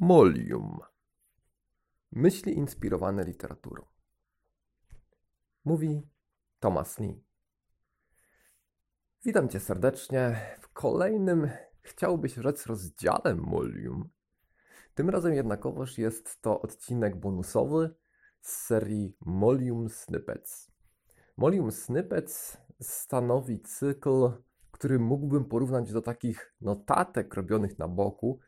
Molium. Myśli inspirowane literaturą. Mówi Thomas Lee. Witam Cię serdecznie w kolejnym, chciałbyś rzec, rozdziale Molium. Tym razem jednakowoż jest to odcinek bonusowy z serii Molium Snippets. Molium Snippets stanowi cykl, który mógłbym porównać do takich notatek robionych na boku,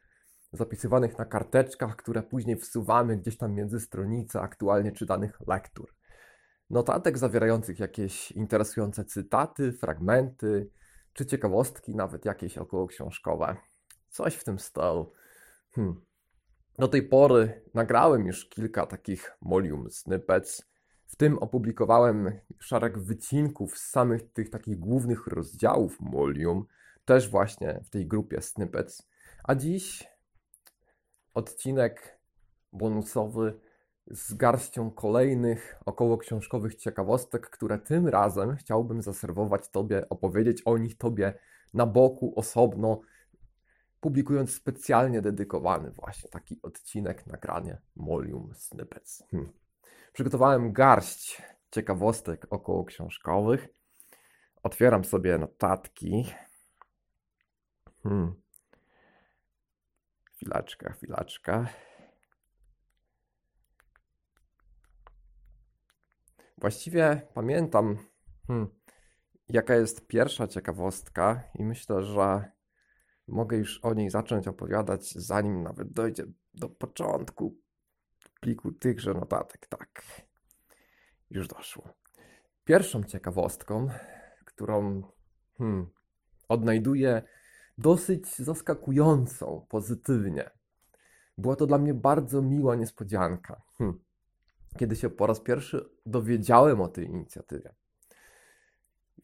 zapisywanych na karteczkach, które później wsuwamy gdzieś tam między stronice aktualnie czytanych lektur. Notatek zawierających jakieś interesujące cytaty, fragmenty, czy ciekawostki, nawet jakieś okołoksiążkowe. Coś w tym stylu. Hmm. Do tej pory nagrałem już kilka takich Molium Snippets. W tym opublikowałem szereg wycinków z samych tych takich głównych rozdziałów Molium, też właśnie w tej grupie Snippets. A dziś odcinek bonusowy z garścią kolejnych około książkowych ciekawostek, które tym razem chciałbym zaserwować Tobie, opowiedzieć o nich Tobie na boku, osobno, publikując specjalnie dedykowany właśnie taki odcinek, nagranie Molium Snippets. Hmm. Przygotowałem garść ciekawostek około książkowych. Otwieram sobie notatki. Hmm. Chwileczkę, chwileczkę. Właściwie pamiętam, hmm, jaka jest pierwsza ciekawostka, i myślę, że mogę już o niej zacząć opowiadać, zanim nawet dojdzie do początku pliku tychże notatek. Tak, już doszło. Pierwszą ciekawostką, którą hmm, odnajduję dosyć zaskakującą pozytywnie. Była to dla mnie bardzo miła niespodzianka, hmm. kiedy się po raz pierwszy dowiedziałem o tej inicjatywie.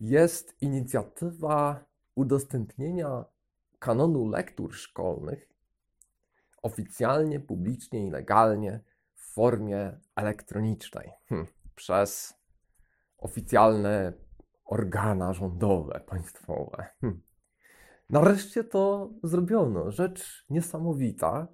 Jest inicjatywa udostępnienia kanonu lektur szkolnych oficjalnie, publicznie i legalnie w formie elektronicznej hmm. przez oficjalne organa rządowe, państwowe. Hmm. Nareszcie to zrobiono. Rzecz niesamowita,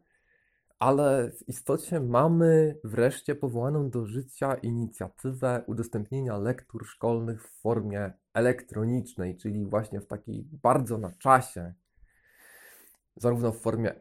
ale w istocie mamy wreszcie powołaną do życia inicjatywę udostępnienia lektur szkolnych w formie elektronicznej, czyli właśnie w takiej bardzo na czasie, zarówno w formie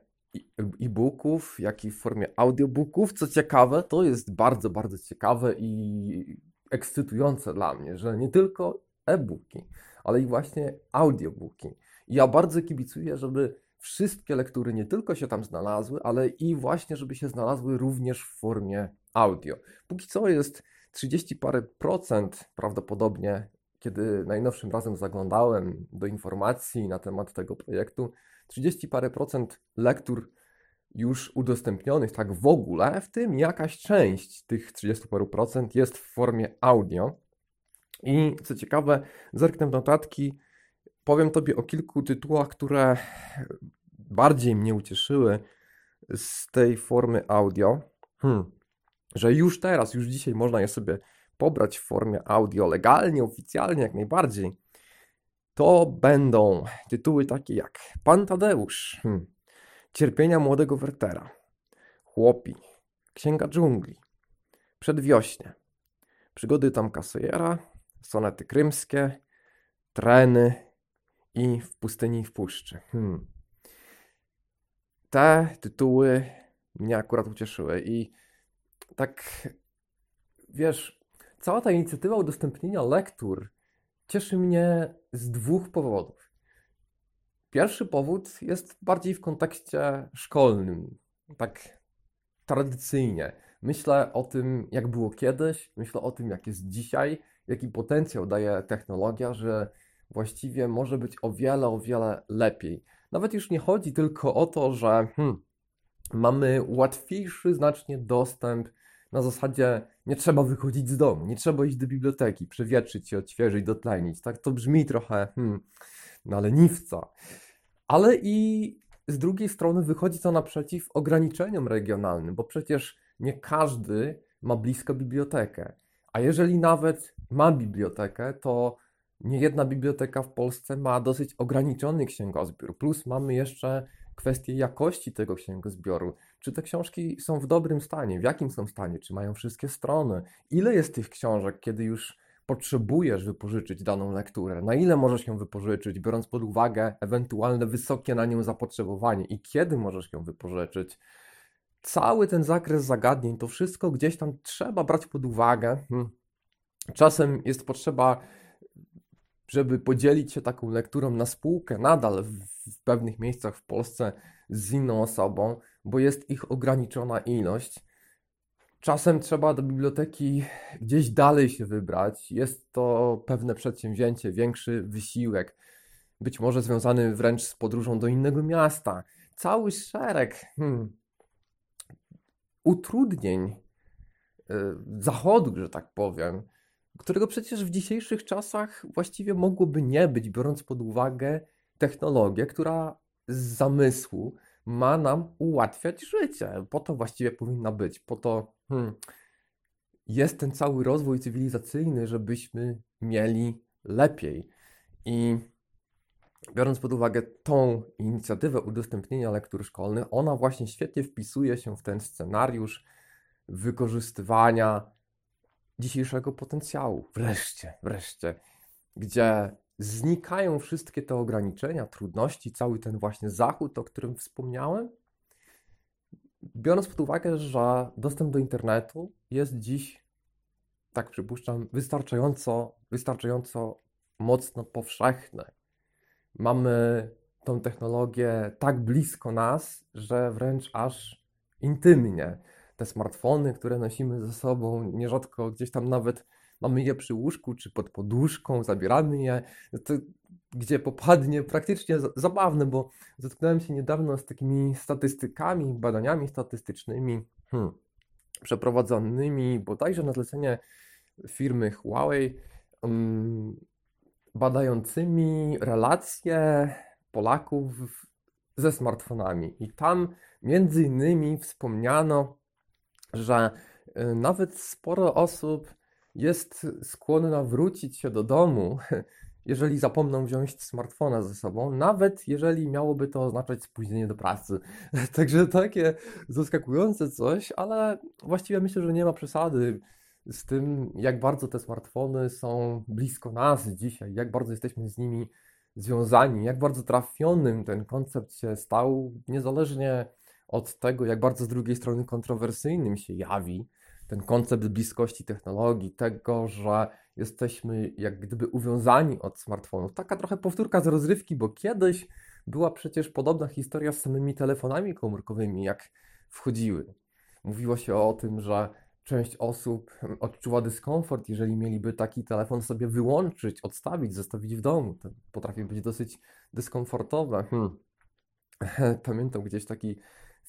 e-booków, jak i w formie audiobooków. Co ciekawe, to jest bardzo, bardzo ciekawe i ekscytujące dla mnie, że nie tylko e-booki, ale i właśnie audiobooki ja bardzo kibicuję, żeby wszystkie lektury nie tylko się tam znalazły, ale i właśnie, żeby się znalazły również w formie audio. Póki co jest 30 parę procent prawdopodobnie, kiedy najnowszym razem zaglądałem do informacji na temat tego projektu, 30 parę procent lektur już udostępnionych tak w ogóle, w tym jakaś część tych 30 paru procent jest w formie audio. I co ciekawe, zerknę w notatki, powiem Tobie o kilku tytułach, które bardziej mnie ucieszyły z tej formy audio. Hmm. Że już teraz, już dzisiaj można je sobie pobrać w formie audio legalnie, oficjalnie, jak najbardziej. To będą tytuły takie jak Pan Tadeusz, hmm. Cierpienia młodego Wertera, Chłopi, Księga dżungli, Przedwiośnie, Przygody Tomka Sojera, Sonety krymskie, Treny, i w pustyni i w puszczy. Hmm. Te tytuły mnie akurat ucieszyły i tak wiesz, cała ta inicjatywa udostępnienia lektur cieszy mnie z dwóch powodów. Pierwszy powód jest bardziej w kontekście szkolnym, tak tradycyjnie. Myślę o tym, jak było kiedyś, myślę o tym, jak jest dzisiaj, jaki potencjał daje technologia, że właściwie może być o wiele, o wiele lepiej. Nawet już nie chodzi tylko o to, że hmm, mamy łatwiejszy znacznie dostęp na zasadzie nie trzeba wychodzić z domu, nie trzeba iść do biblioteki, przewietrzyć się, odświeżyć, dotlenić. Tak to brzmi trochę hmm, na leniwca. Ale i z drugiej strony wychodzi to naprzeciw ograniczeniom regionalnym, bo przecież nie każdy ma blisko bibliotekę. A jeżeli nawet ma bibliotekę, to Niejedna biblioteka w Polsce ma dosyć ograniczony księgozbiór, plus mamy jeszcze kwestie jakości tego księgozbioru. Czy te książki są w dobrym stanie? W jakim są stanie? Czy mają wszystkie strony? Ile jest tych książek, kiedy już potrzebujesz wypożyczyć daną lekturę? Na ile możesz ją wypożyczyć, biorąc pod uwagę ewentualne wysokie na nią zapotrzebowanie i kiedy możesz ją wypożyczyć? Cały ten zakres zagadnień, to wszystko gdzieś tam trzeba brać pod uwagę. Hmm. Czasem jest potrzeba żeby podzielić się taką lekturą na spółkę nadal w, w pewnych miejscach w Polsce z inną osobą, bo jest ich ograniczona ilość. Czasem trzeba do biblioteki gdzieś dalej się wybrać. Jest to pewne przedsięwzięcie, większy wysiłek, być może związany wręcz z podróżą do innego miasta. Cały szereg hmm, utrudnień, yy, zachodu, że tak powiem, którego przecież w dzisiejszych czasach właściwie mogłoby nie być, biorąc pod uwagę technologię, która z zamysłu ma nam ułatwiać życie. Po to właściwie powinna być. Po to hmm, jest ten cały rozwój cywilizacyjny, żebyśmy mieli lepiej. I biorąc pod uwagę tą inicjatywę udostępnienia lektur szkolnych, ona właśnie świetnie wpisuje się w ten scenariusz wykorzystywania dzisiejszego potencjału. Wreszcie, wreszcie, gdzie znikają wszystkie te ograniczenia, trudności, cały ten właśnie zachód, o którym wspomniałem. Biorąc pod uwagę, że dostęp do internetu jest dziś, tak przypuszczam, wystarczająco, wystarczająco mocno powszechny. Mamy tą technologię tak blisko nas, że wręcz aż intymnie te smartfony, które nosimy ze sobą, nierzadko gdzieś tam nawet mamy je przy łóżku czy pod poduszką, zabieramy je, to, gdzie popadnie praktycznie zabawne, bo zetknąłem się niedawno z takimi statystykami, badaniami statystycznymi hmm, przeprowadzonymi bodajże na zlecenie firmy Huawei, um, badającymi relacje Polaków ze smartfonami. I tam między innymi wspomniano że y, nawet sporo osób jest skłonna wrócić się do domu, jeżeli zapomną wziąć smartfona ze sobą, nawet jeżeli miałoby to oznaczać spóźnienie do pracy. Także takie zaskakujące coś, ale właściwie myślę, że nie ma przesady z tym, jak bardzo te smartfony są blisko nas dzisiaj, jak bardzo jesteśmy z nimi związani, jak bardzo trafionym ten koncept się stał, niezależnie od tego, jak bardzo z drugiej strony kontrowersyjnym się jawi ten koncept bliskości technologii, tego, że jesteśmy jak gdyby uwiązani od smartfonów. Taka trochę powtórka z rozrywki, bo kiedyś była przecież podobna historia z samymi telefonami komórkowymi, jak wchodziły. Mówiło się o tym, że część osób odczuwa dyskomfort, jeżeli mieliby taki telefon sobie wyłączyć, odstawić, zostawić w domu. To potrafi być dosyć dyskomfortowe. Hmm. Pamiętam gdzieś taki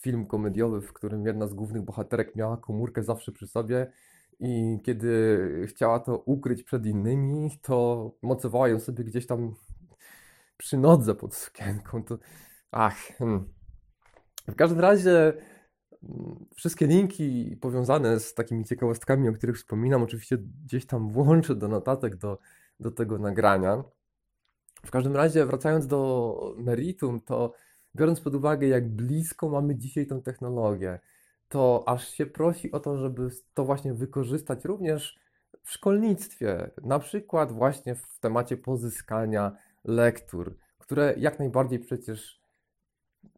film komediowy, w którym jedna z głównych bohaterek miała komórkę zawsze przy sobie i kiedy chciała to ukryć przed innymi, to mocowała ją sobie gdzieś tam przy nodze pod sukienką. To... Ach. Hmm. W każdym razie mm, wszystkie linki powiązane z takimi ciekawostkami, o których wspominam, oczywiście gdzieś tam włączę do notatek do, do tego nagrania. W każdym razie, wracając do meritum, to biorąc pod uwagę, jak blisko mamy dzisiaj tę technologię, to aż się prosi o to, żeby to właśnie wykorzystać również w szkolnictwie, na przykład właśnie w temacie pozyskania lektur, które jak najbardziej przecież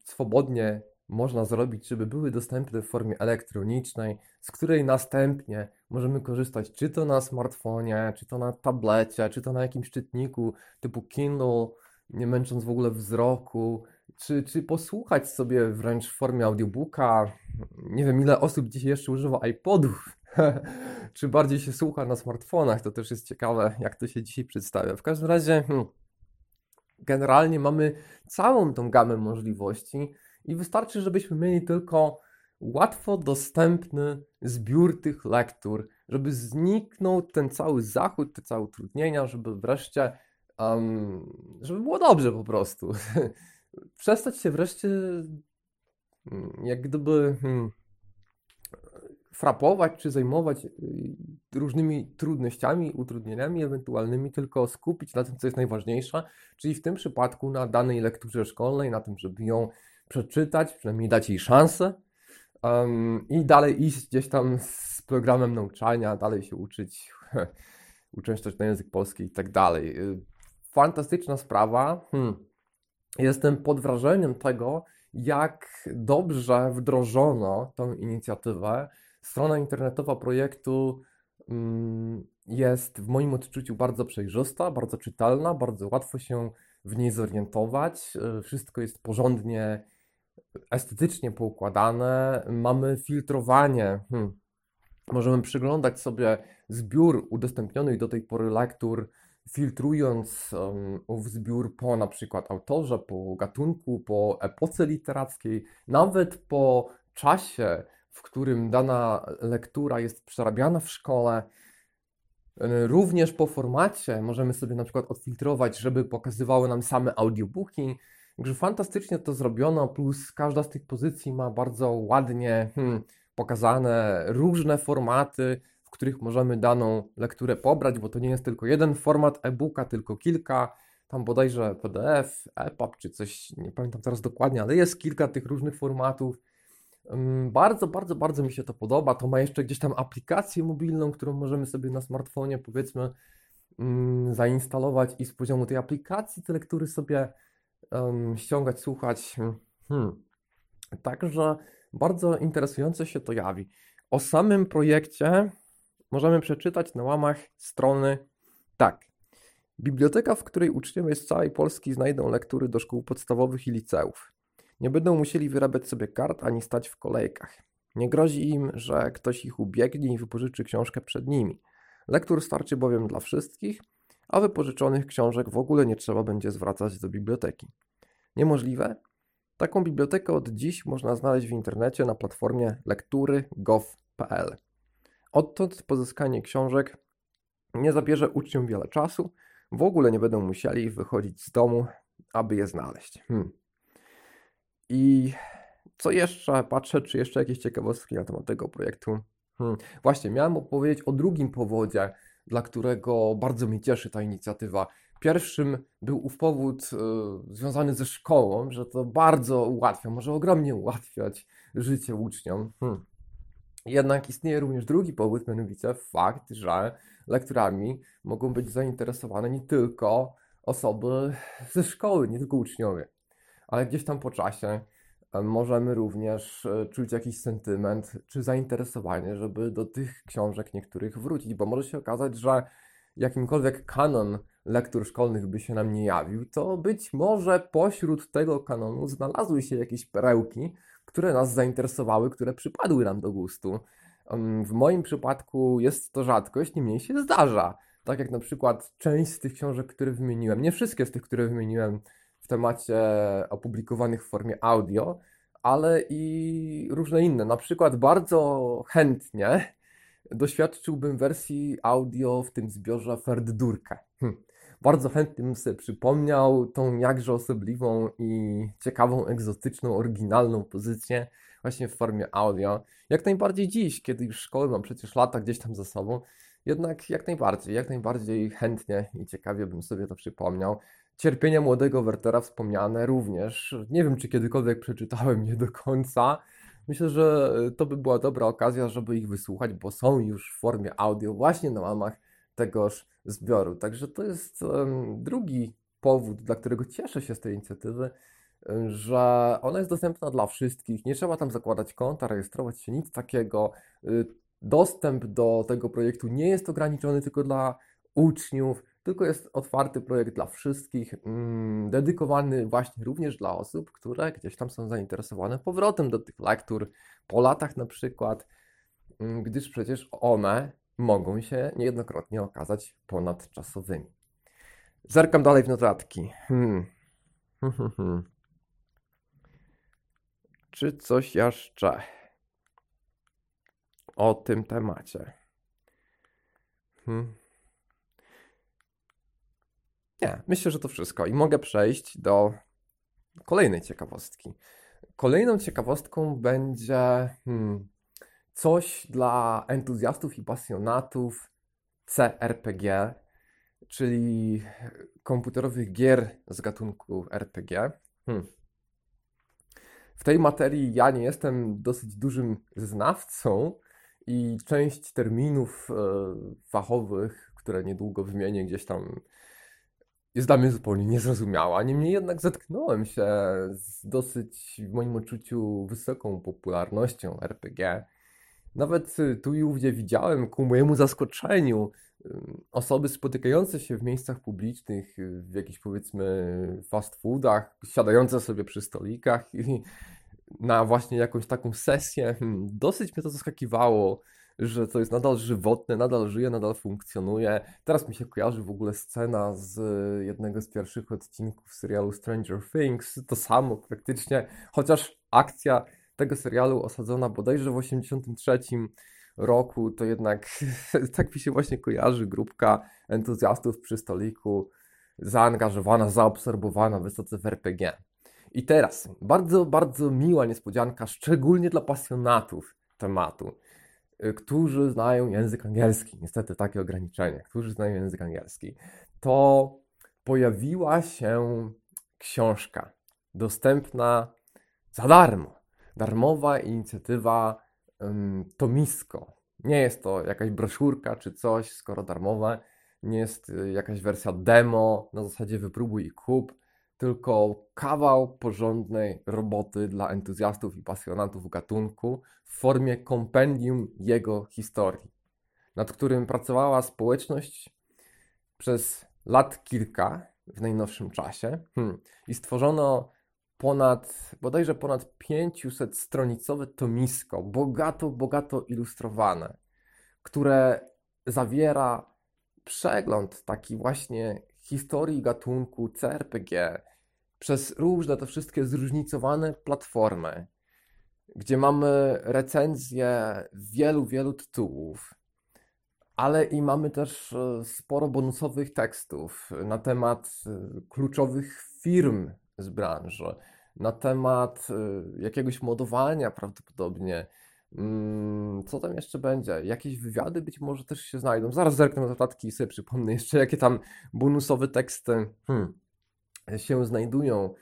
swobodnie można zrobić, żeby były dostępne w formie elektronicznej, z której następnie możemy korzystać czy to na smartfonie, czy to na tablecie, czy to na jakimś czytniku typu Kindle, nie męcząc w ogóle wzroku, czy, czy posłuchać sobie wręcz w formie audiobooka. Nie wiem, ile osób dzisiaj jeszcze używa iPodów, czy bardziej się słucha na smartfonach. To też jest ciekawe, jak to się dzisiaj przedstawia. W każdym razie, hmm, generalnie mamy całą tą gamę możliwości i wystarczy, żebyśmy mieli tylko łatwo dostępny zbiór tych lektur, żeby zniknął ten cały zachód, te całe utrudnienia, żeby wreszcie, um, żeby było dobrze po prostu. przestać się wreszcie mm, jak gdyby hmm, frapować czy zajmować y, różnymi trudnościami, utrudnieniami ewentualnymi, tylko skupić na tym, co jest najważniejsze, czyli w tym przypadku na danej lekturze szkolnej, na tym, żeby ją przeczytać, przynajmniej dać jej szansę um, i dalej iść gdzieś tam z programem nauczania, dalej się uczyć, uczęszczać na język polski i tak dalej. Y, fantastyczna sprawa. Hmm. Jestem pod wrażeniem tego, jak dobrze wdrożono tą inicjatywę. Strona internetowa projektu mm, jest w moim odczuciu bardzo przejrzysta, bardzo czytelna, bardzo łatwo się w niej zorientować. Wszystko jest porządnie, estetycznie poukładane. Mamy filtrowanie. Hmm. Możemy przyglądać sobie zbiór udostępnionych do tej pory lektur filtrując ów zbiór po na przykład autorze, po gatunku, po epoce literackiej, nawet po czasie, w którym dana lektura jest przerabiana w szkole, również po formacie możemy sobie na przykład odfiltrować, żeby pokazywały nam same audiobooki. Także fantastycznie to zrobiono, plus każda z tych pozycji ma bardzo ładnie hmm, pokazane różne formaty, których możemy daną lekturę pobrać, bo to nie jest tylko jeden format e-booka, tylko kilka, tam bodajże PDF, EPUB czy coś, nie pamiętam teraz dokładnie, ale jest kilka tych różnych formatów. Bardzo, bardzo, bardzo mi się to podoba. To ma jeszcze gdzieś tam aplikację mobilną, którą możemy sobie na smartfonie powiedzmy zainstalować i z poziomu tej aplikacji te lektury sobie ściągać, słuchać. Hmm. Także bardzo interesujące się to jawi. O samym projekcie możemy przeczytać na łamach strony tak. Biblioteka, w której uczniowie z całej Polski znajdą lektury do szkół podstawowych i liceów. Nie będą musieli wyrabiać sobie kart ani stać w kolejkach. Nie grozi im, że ktoś ich ubiegnie i wypożyczy książkę przed nimi. Lektur starczy bowiem dla wszystkich, a wypożyczonych książek w ogóle nie trzeba będzie zwracać do biblioteki. Niemożliwe? Taką bibliotekę od dziś można znaleźć w internecie na platformie lektury.gov.pl. Odtąd pozyskanie książek nie zabierze uczniom wiele czasu, w ogóle nie będą musieli wychodzić z domu, aby je znaleźć. Hmm. I co jeszcze? Patrzę, czy jeszcze jakieś ciekawostki na temat tego projektu. Hmm. Właśnie, miałem opowiedzieć o drugim powodzie, dla którego bardzo mnie cieszy ta inicjatywa. Pierwszym był ów powód y, związany ze szkołą, że to bardzo ułatwia, może ogromnie ułatwiać życie uczniom. Hmm. Jednak istnieje również drugi powód, mianowicie fakt, że lekturami mogą być zainteresowane nie tylko osoby ze szkoły, nie tylko uczniowie, ale gdzieś tam po czasie e, możemy również e, czuć jakiś sentyment czy zainteresowanie, żeby do tych książek niektórych wrócić, bo może się okazać, że jakimkolwiek kanon lektur szkolnych by się nam nie jawił, to być może pośród tego kanonu znalazły się jakieś perełki, które nas zainteresowały, które przypadły nam do gustu. W moim przypadku jest to rzadkość, niemniej się zdarza. Tak jak na przykład część z tych książek, które wymieniłem, nie wszystkie z tych, które wymieniłem w temacie opublikowanych w formie audio, ale i różne inne. Na przykład bardzo chętnie doświadczyłbym wersji audio w tym zbiorze Ferdydurkę. Hm. Bardzo chętnie bym sobie przypomniał tą jakże osobliwą i ciekawą, egzotyczną, oryginalną pozycję właśnie w formie audio. Jak najbardziej dziś, kiedy już szkoły mam przecież lata gdzieś tam za sobą, jednak jak najbardziej, jak najbardziej chętnie i ciekawie bym sobie to przypomniał. Cierpienia młodego Wertera wspomniane również. Nie wiem, czy kiedykolwiek przeczytałem je do końca. Myślę, że to by była dobra okazja, żeby ich wysłuchać, bo są już w formie audio właśnie na łamach tegoż zbioru. Także to jest drugi powód, dla którego cieszę się z tej inicjatywy, że ona jest dostępna dla wszystkich. Nie trzeba tam zakładać konta, rejestrować się, nic takiego. Y, dostęp do tego projektu nie jest ograniczony tylko dla uczniów, tylko jest otwarty projekt dla wszystkich, mm, dedykowany właśnie również dla osób, które gdzieś tam są zainteresowane powrotem do tych lektur po latach na przykład, mm, gdyż przecież one mogą się niejednokrotnie okazać ponadczasowymi. Zerkam dalej w notatki. Hmm. Czy coś jeszcze o tym temacie? Hmm. Nie, myślę, że to wszystko i mogę przejść do kolejnej ciekawostki. Kolejną ciekawostką będzie hmm, coś dla entuzjastów i pasjonatów CRPG, czyli komputerowych gier z gatunku RPG. Hmm. W tej materii ja nie jestem dosyć dużym znawcą i część terminów e, fachowych, które niedługo wymienię gdzieś tam, jest dla mnie zupełnie niezrozumiała. Niemniej jednak zetknąłem się z dosyć, w moim odczuciu, wysoką popularnością RPG. Nawet tu i ówdzie widziałem, ku mojemu zaskoczeniu, osoby spotykające się w miejscach publicznych, w jakichś powiedzmy fast foodach, siadające sobie przy stolikach i na właśnie jakąś taką sesję. Hmm, dosyć mnie to zaskakiwało, że to jest nadal żywotne, nadal żyje, nadal funkcjonuje. Teraz mi się kojarzy w ogóle scena z jednego z pierwszych odcinków serialu Stranger Things. To samo praktycznie, chociaż akcja tego serialu osadzona bodajże w 83 roku, to jednak tak mi się właśnie kojarzy grupka entuzjastów przy stoliku, zaangażowana, zaobserwowana wysoce w RPG. I teraz, bardzo, bardzo miła niespodzianka, szczególnie dla pasjonatów tematu, y, którzy znają język angielski, niestety takie ograniczenie, którzy znają język angielski, to pojawiła się książka dostępna za darmo. Darmowa inicjatywa Tomisko. Nie jest to jakaś broszurka czy coś, skoro darmowe. Nie jest y, jakaś wersja demo na zasadzie wypróbuj i kup, tylko kawał porządnej roboty dla entuzjastów i pasjonatów gatunku w formie kompendium jego historii, nad którym pracowała społeczność przez lat kilka w najnowszym czasie hmm. i stworzono ponad, bodajże ponad 500-stronicowe tomisko, bogato, bogato ilustrowane, które zawiera przegląd taki właśnie historii gatunku CRPG przez różne te wszystkie zróżnicowane platformy, gdzie mamy recenzje wielu, wielu tytułów, ale i mamy też e, sporo bonusowych tekstów na temat e, kluczowych firm z branży, na temat y, jakiegoś modowania prawdopodobnie. Mm, co tam jeszcze będzie? Jakieś wywiady być może też się znajdą. Zaraz zerknę na notatki i sobie przypomnę jeszcze, jakie tam bonusowe teksty hmm, się znajdują.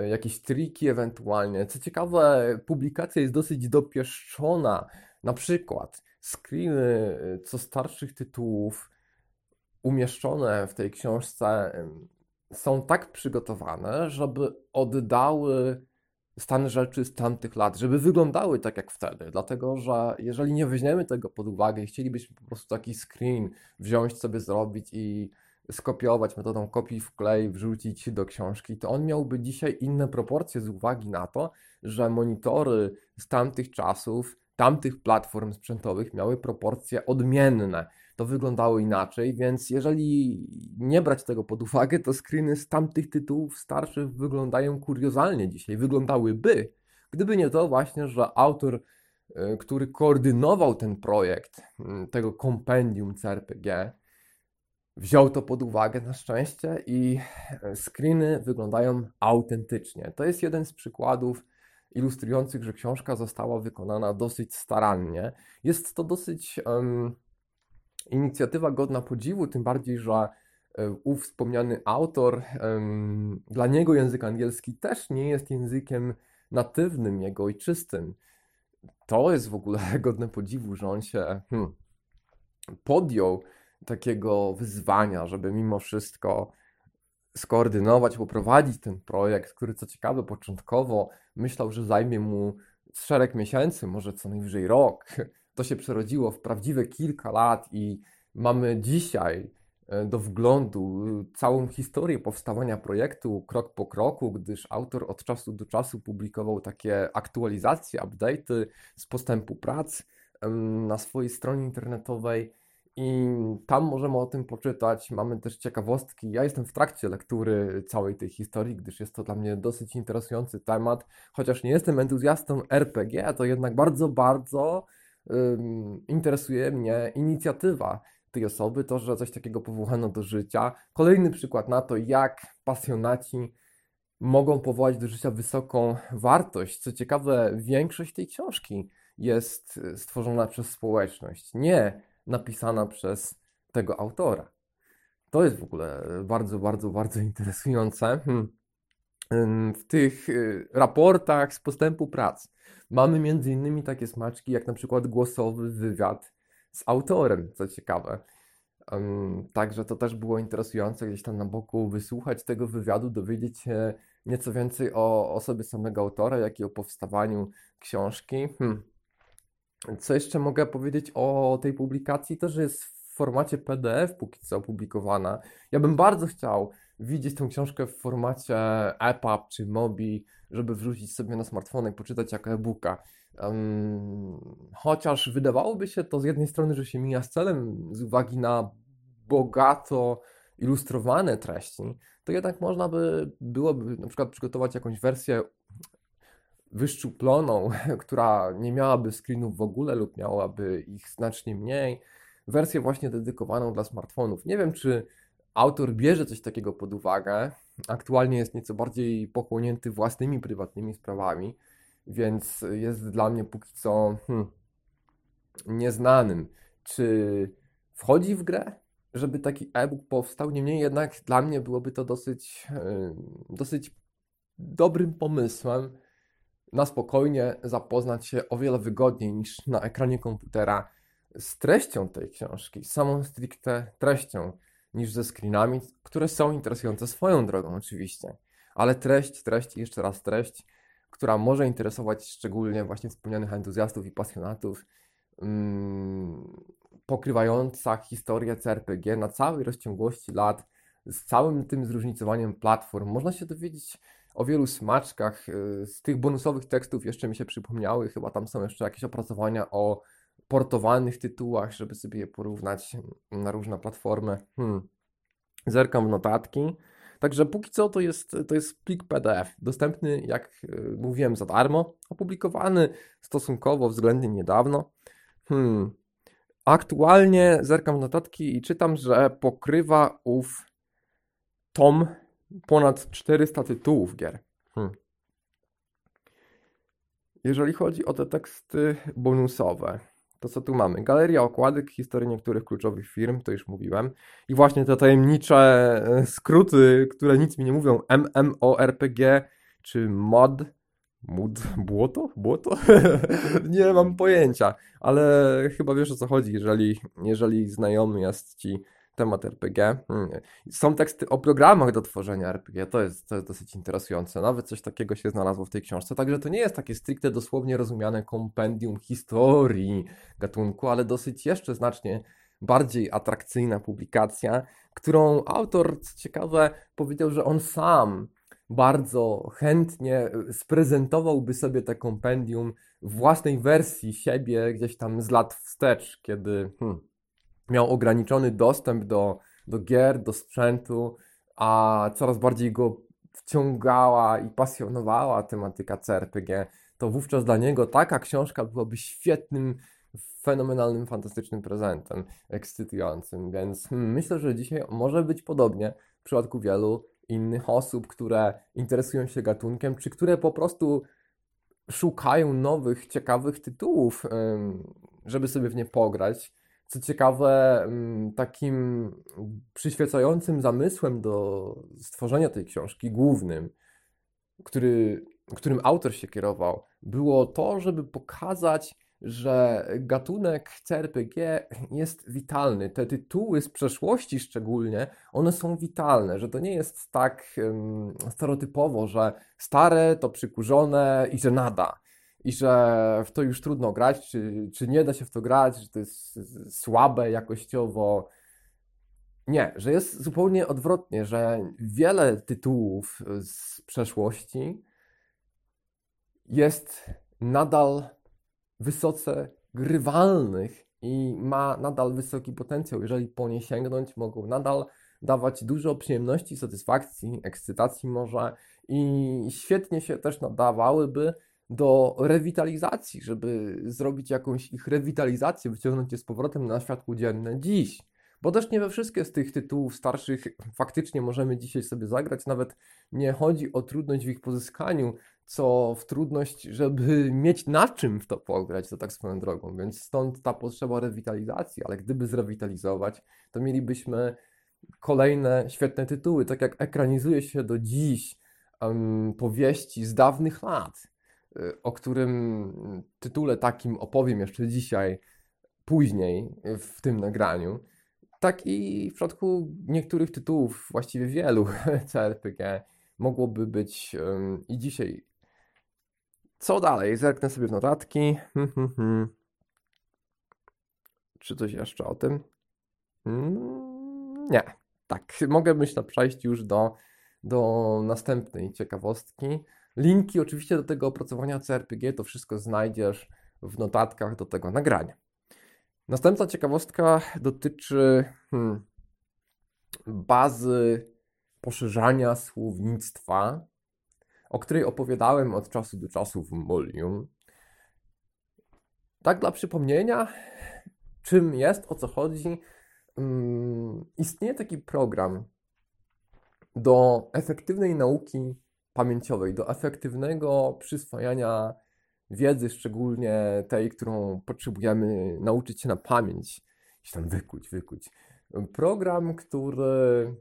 Y, jakieś triki ewentualnie. Co ciekawe, publikacja jest dosyć dopieszczona. Na przykład screeny y, co starszych tytułów umieszczone w tej książce są tak przygotowane, żeby oddały stan rzeczy z tamtych lat, żeby wyglądały tak jak wtedy. Dlatego, że jeżeli nie weźmiemy tego pod uwagę i chcielibyśmy po prostu taki screen wziąć sobie, zrobić i skopiować metodą kopii w klej, wrzucić do książki, to on miałby dzisiaj inne proporcje z uwagi na to, że monitory z tamtych czasów, tamtych platform sprzętowych miały proporcje odmienne to wyglądało inaczej, więc jeżeli nie brać tego pod uwagę, to screeny z tamtych tytułów starszych wyglądają kuriozalnie dzisiaj. Wyglądałyby, gdyby nie to właśnie, że autor, e, który koordynował ten projekt, tego kompendium CRPG, wziął to pod uwagę na szczęście i e, screeny wyglądają autentycznie. To jest jeden z przykładów ilustrujących, że książka została wykonana dosyć starannie. Jest to dosyć um, inicjatywa godna podziwu, tym bardziej, że e, ów wspomniany autor, dla niego język angielski też nie jest językiem natywnym, jego ojczystym. To jest w ogóle godne podziwu, że on się hmm, podjął takiego wyzwania, żeby mimo wszystko skoordynować, poprowadzić ten projekt, który co ciekawe początkowo myślał, że zajmie mu szereg miesięcy, może co najwyżej rok to się przerodziło w prawdziwe kilka lat i mamy dzisiaj e, do wglądu e, całą historię powstawania projektu krok po kroku, gdyż autor od czasu do czasu publikował takie aktualizacje, update'y z postępu prac na swojej stronie internetowej i tam możemy o tym poczytać. Mamy też ciekawostki. Ja jestem w trakcie lektury całej tej historii, gdyż jest to dla mnie dosyć interesujący temat. Chociaż nie jestem entuzjastą RPG, to jednak bardzo, bardzo interesuje mnie inicjatywa tej osoby, to, że coś takiego powołano do życia. Kolejny przykład na to, jak pasjonaci mogą powołać do życia wysoką wartość. Co ciekawe, większość tej książki jest y, stworzona przez społeczność, nie napisana przez tego autora. To jest w ogóle bardzo, bardzo, bardzo interesujące. Hmm. W tych y, raportach z postępu prac mamy między innymi takie smaczki, jak na przykład głosowy wywiad z autorem, co ciekawe. Także to też było interesujące gdzieś tam na boku wysłuchać tego wywiadu, dowiedzieć się nieco więcej o osobie samego autora, jak i o powstawaniu książki. Hmm. Co jeszcze mogę powiedzieć o tej publikacji? To, że jest w formacie PDF póki co opublikowana. Ja bym bardzo chciał widzieć tę książkę w formacie EPUB czy MOBI, żeby wrzucić sobie na smartfon i poczytać jako e-booka. Um, chociaż wydawałoby się to z jednej strony, że się mija z celem z uwagi na bogato ilustrowane treści, to jednak można by byłoby na przykład przygotować jakąś wersję wyszczuploną, która nie miałaby screenów w ogóle lub miałaby ich znacznie mniej. Wersję właśnie dedykowaną dla smartfonów. Nie wiem, czy autor bierze coś takiego pod uwagę. Aktualnie jest nieco bardziej pochłonięty własnymi prywatnymi sprawami, więc jest dla mnie póki co hmm, nieznanym. Czy wchodzi w grę, żeby taki e-book powstał? Niemniej jednak dla mnie byłoby to dosyć, yy, dosyć dobrym pomysłem na spokojnie zapoznać się o wiele wygodniej niż na ekranie komputera z treścią tej książki, samą stricte treścią niż ze screenami, które są interesujące swoją drogą oczywiście. Ale treść, treść i jeszcze raz treść, która może interesować szczególnie właśnie wspomnianych entuzjastów i pasjonatów, mm, pokrywająca historię CRPG na całej rozciągłości lat, z całym tym zróżnicowaniem platform. Można się dowiedzieć o wielu smaczkach. Y, z tych bonusowych tekstów jeszcze mi się przypomniały, chyba tam są jeszcze jakieś opracowania o portowanych tytułach, żeby sobie je porównać na różne platformy. Hmm. Zerkam w notatki. Także póki co to jest, to jest plik PDF, dostępny, jak y, mówiłem, za darmo, opublikowany stosunkowo względnie niedawno. Hmm. Aktualnie zerkam w notatki i czytam, że pokrywa ów tom ponad 400 tytułów gier. Hmm. Jeżeli chodzi o te teksty bonusowe, to co tu mamy? Galeria okładek, historii niektórych kluczowych firm, to już mówiłem. I właśnie te tajemnicze e, skróty, które nic mi nie mówią. MMORPG czy MOD. Mód? Błoto? Błoto? nie mam pojęcia, ale chyba wiesz o co chodzi, jeżeli, jeżeli znajomy jest ci temat RPG. Hmm. Są teksty o programach do tworzenia RPG, to jest, to jest dosyć interesujące. Nawet coś takiego się znalazło w tej książce. Także to nie jest takie stricte dosłownie rozumiane kompendium historii gatunku, ale dosyć jeszcze znacznie bardziej atrakcyjna publikacja, którą autor, co ciekawe, powiedział, że on sam bardzo chętnie sprezentowałby sobie te kompendium w własnej wersji siebie gdzieś tam z lat wstecz, kiedy hmm, miał ograniczony dostęp do, do gier, do sprzętu, a coraz bardziej go wciągała i pasjonowała tematyka CRPG, to wówczas dla niego taka książka byłaby świetnym, fenomenalnym, fantastycznym prezentem, ekscytującym. Więc hmm, myślę, że dzisiaj może być podobnie w przypadku wielu innych osób, które interesują się gatunkiem, czy które po prostu szukają nowych, ciekawych tytułów, żeby sobie w nie pograć co ciekawe, mm, takim przyświecającym zamysłem do stworzenia tej książki, głównym, który, którym autor się kierował, było to, żeby pokazać, że gatunek CRPG jest witalny. Te tytuły z przeszłości szczególnie, one są witalne, że to nie jest tak um, stereotypowo, że stare to przykurzone i że nada i że w to już trudno grać, czy, czy nie da się w to grać, że to jest słabe jakościowo. Nie, że jest zupełnie odwrotnie, że wiele tytułów z przeszłości jest nadal wysoce grywalnych i ma nadal wysoki potencjał. Jeżeli po nie sięgnąć, mogą nadal dawać dużo przyjemności, satysfakcji, ekscytacji może i świetnie się też nadawałyby do rewitalizacji, żeby zrobić jakąś ich rewitalizację, wyciągnąć je z powrotem na światło dzienne dziś. Bo też nie we wszystkie z tych tytułów starszych faktycznie możemy dzisiaj sobie zagrać. Nawet nie chodzi o trudność w ich pozyskaniu, co w trudność, żeby mieć na czym w to pograć, to tak swoją drogą. Więc stąd ta potrzeba rewitalizacji, ale gdyby zrewitalizować, to mielibyśmy kolejne świetne tytuły. Tak jak ekranizuje się do dziś um, powieści z dawnych lat, o którym tytule takim opowiem jeszcze dzisiaj, później w tym nagraniu, tak i w przypadku niektórych tytułów, właściwie wielu CRPG, mogłoby być um, i dzisiaj. Co dalej? Zerknę sobie w notatki. Hmm, hmm, hmm. Czy coś jeszcze o tym? Mm, nie. Tak, mogę myślę przejść już do, do następnej ciekawostki. Linki oczywiście do tego opracowania CRPG to wszystko znajdziesz w notatkach do tego nagrania. Następna ciekawostka dotyczy hmm, bazy poszerzania słownictwa, o której opowiadałem od czasu do czasu w Molium. Tak dla przypomnienia, czym jest, o co chodzi, um, istnieje taki program do efektywnej nauki pamięciowej, do efektywnego przyswajania wiedzy, szczególnie tej, którą potrzebujemy nauczyć się na pamięć, gdzieś tam wykuć, wykuć. Program, który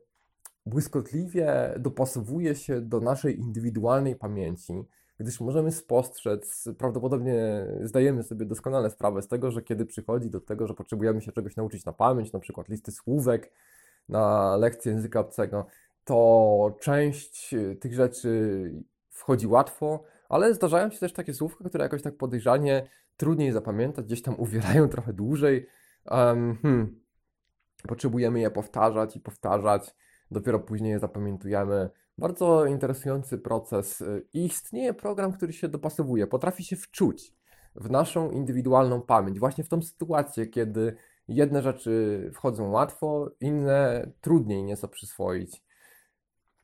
błyskotliwie dopasowuje się do naszej indywidualnej pamięci, gdyż możemy spostrzec, prawdopodobnie zdajemy sobie doskonale sprawę z tego, że kiedy przychodzi do tego, że potrzebujemy się czegoś nauczyć na pamięć, na przykład listy słówek na lekcję języka obcego, to część tych rzeczy wchodzi łatwo, ale zdarzają się też takie słówka, które jakoś tak podejrzanie trudniej zapamiętać, gdzieś tam uwierają trochę dłużej. Um, hmm. Potrzebujemy je powtarzać i powtarzać, dopiero później je zapamiętujemy. Bardzo interesujący proces. I istnieje program, który się dopasowuje, potrafi się wczuć w naszą indywidualną pamięć, właśnie w tą sytuację, kiedy jedne rzeczy wchodzą łatwo, inne trudniej nieco przyswoić.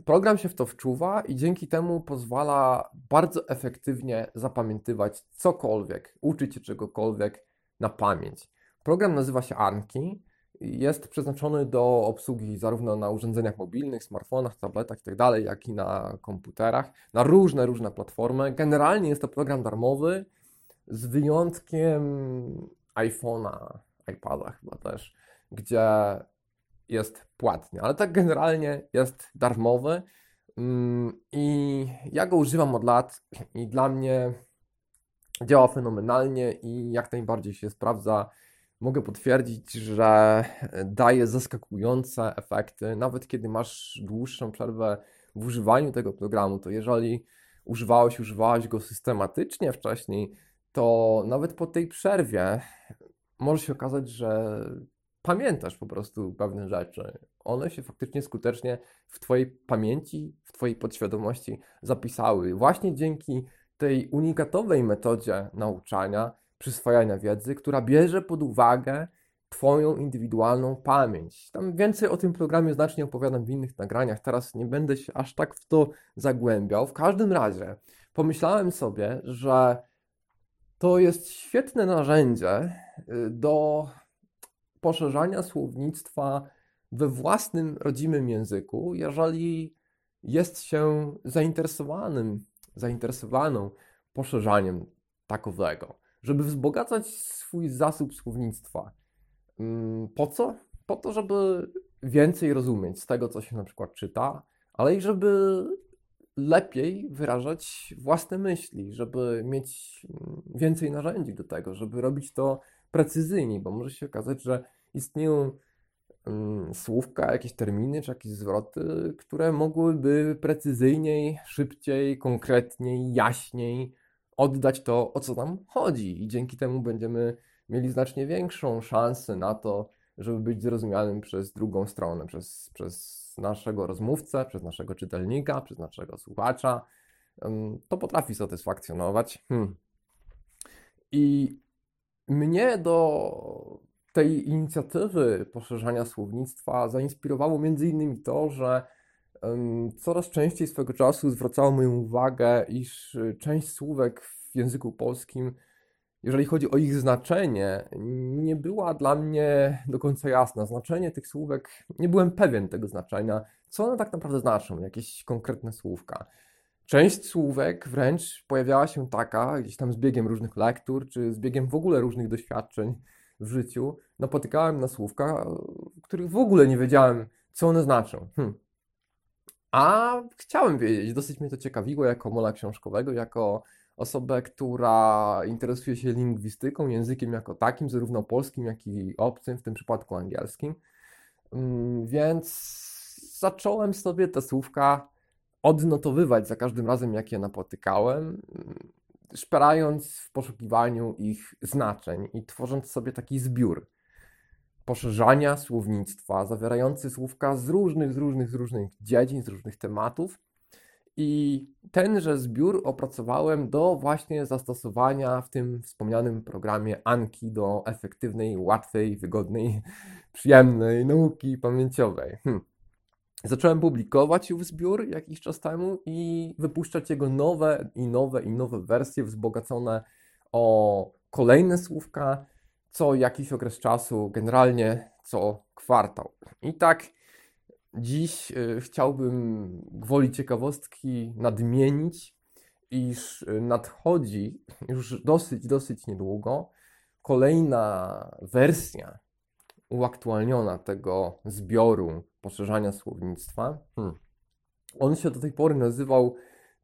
Program się w to wczuwa i dzięki temu pozwala bardzo efektywnie zapamiętywać cokolwiek, uczyć się czegokolwiek na pamięć. Program nazywa się Anki. Jest przeznaczony do obsługi zarówno na urządzeniach mobilnych, smartfonach, tabletach itd., tak jak i na komputerach, na różne, różne platformy. Generalnie jest to program darmowy, z wyjątkiem iPhone'a, iPada chyba też, gdzie jest płatny, ale tak generalnie jest darmowy mm, i ja go używam od lat i dla mnie działa fenomenalnie i jak najbardziej się sprawdza. Mogę potwierdzić, że daje zaskakujące efekty, nawet kiedy masz dłuższą przerwę w używaniu tego programu, to jeżeli używałeś, używałeś go systematycznie wcześniej, to nawet po tej przerwie może się okazać, że pamiętasz po prostu pewne rzeczy. One się faktycznie skutecznie w Twojej pamięci, w Twojej podświadomości zapisały. Właśnie dzięki tej unikatowej metodzie nauczania, przyswajania wiedzy, która bierze pod uwagę Twoją indywidualną pamięć. Tam więcej o tym programie znacznie opowiadam w innych nagraniach, teraz nie będę się aż tak w to zagłębiał. W każdym razie pomyślałem sobie, że to jest świetne narzędzie y, do poszerzania słownictwa we własnym rodzimym języku, jeżeli jest się zainteresowanym, zainteresowaną poszerzaniem takowego, żeby wzbogacać swój zasób słownictwa. Mm, po co? Po to, żeby więcej rozumieć z tego, co się na przykład czyta, ale i żeby lepiej wyrażać własne myśli, żeby mieć mm, więcej narzędzi do tego, żeby robić to precyzyjni, bo może się okazać, że istnieją um, słówka, jakieś terminy czy jakieś zwroty, które mogłyby precyzyjniej, szybciej, konkretniej, jaśniej oddać to, o co nam chodzi. I dzięki temu będziemy mieli znacznie większą szansę na to, żeby być zrozumianym przez drugą stronę, przez, przez naszego rozmówcę, przez naszego czytelnika, przez naszego słuchacza. To potrafi satysfakcjonować. Hmm. I mnie do tej inicjatywy poszerzania słownictwa zainspirowało między innymi to, że coraz częściej swego czasu zwracało moją uwagę, iż część słówek w języku polskim, jeżeli chodzi o ich znaczenie, nie była dla mnie do końca jasna. Znaczenie tych słówek, nie byłem pewien tego znaczenia, co one tak naprawdę znaczą, jakieś konkretne słówka. Część słówek wręcz pojawiała się taka, gdzieś tam z biegiem różnych lektur, czy z biegiem w ogóle różnych doświadczeń w życiu, napotykałem na słówka, których w ogóle nie wiedziałem, co one znaczą. Hm. A chciałem wiedzieć, dosyć mnie to ciekawiło jako mola książkowego, jako osobę, która interesuje się lingwistyką, językiem jako takim, zarówno polskim, jak i obcym, w tym przypadku angielskim. Mm, więc zacząłem sobie te słówka odnotowywać za każdym razem, jak je napotykałem, szperając w poszukiwaniu ich znaczeń i tworząc sobie taki zbiór poszerzania słownictwa, zawierający słówka z różnych, z różnych, z różnych dziedzin, z różnych tematów. I tenże zbiór opracowałem do właśnie zastosowania w tym wspomnianym programie Anki do efektywnej, łatwej, wygodnej, przyjemnej nauki pamięciowej. Hm. Zacząłem publikować już zbiór jakiś czas temu i wypuszczać jego nowe i nowe i nowe wersje wzbogacone o kolejne słówka co jakiś okres czasu, generalnie co kwartał. I tak dziś y, chciałbym gwoli ciekawostki nadmienić, iż nadchodzi już dosyć, dosyć niedługo kolejna wersja uaktualniona tego zbioru poszerzania słownictwa. Hmm. On się do tej pory nazywał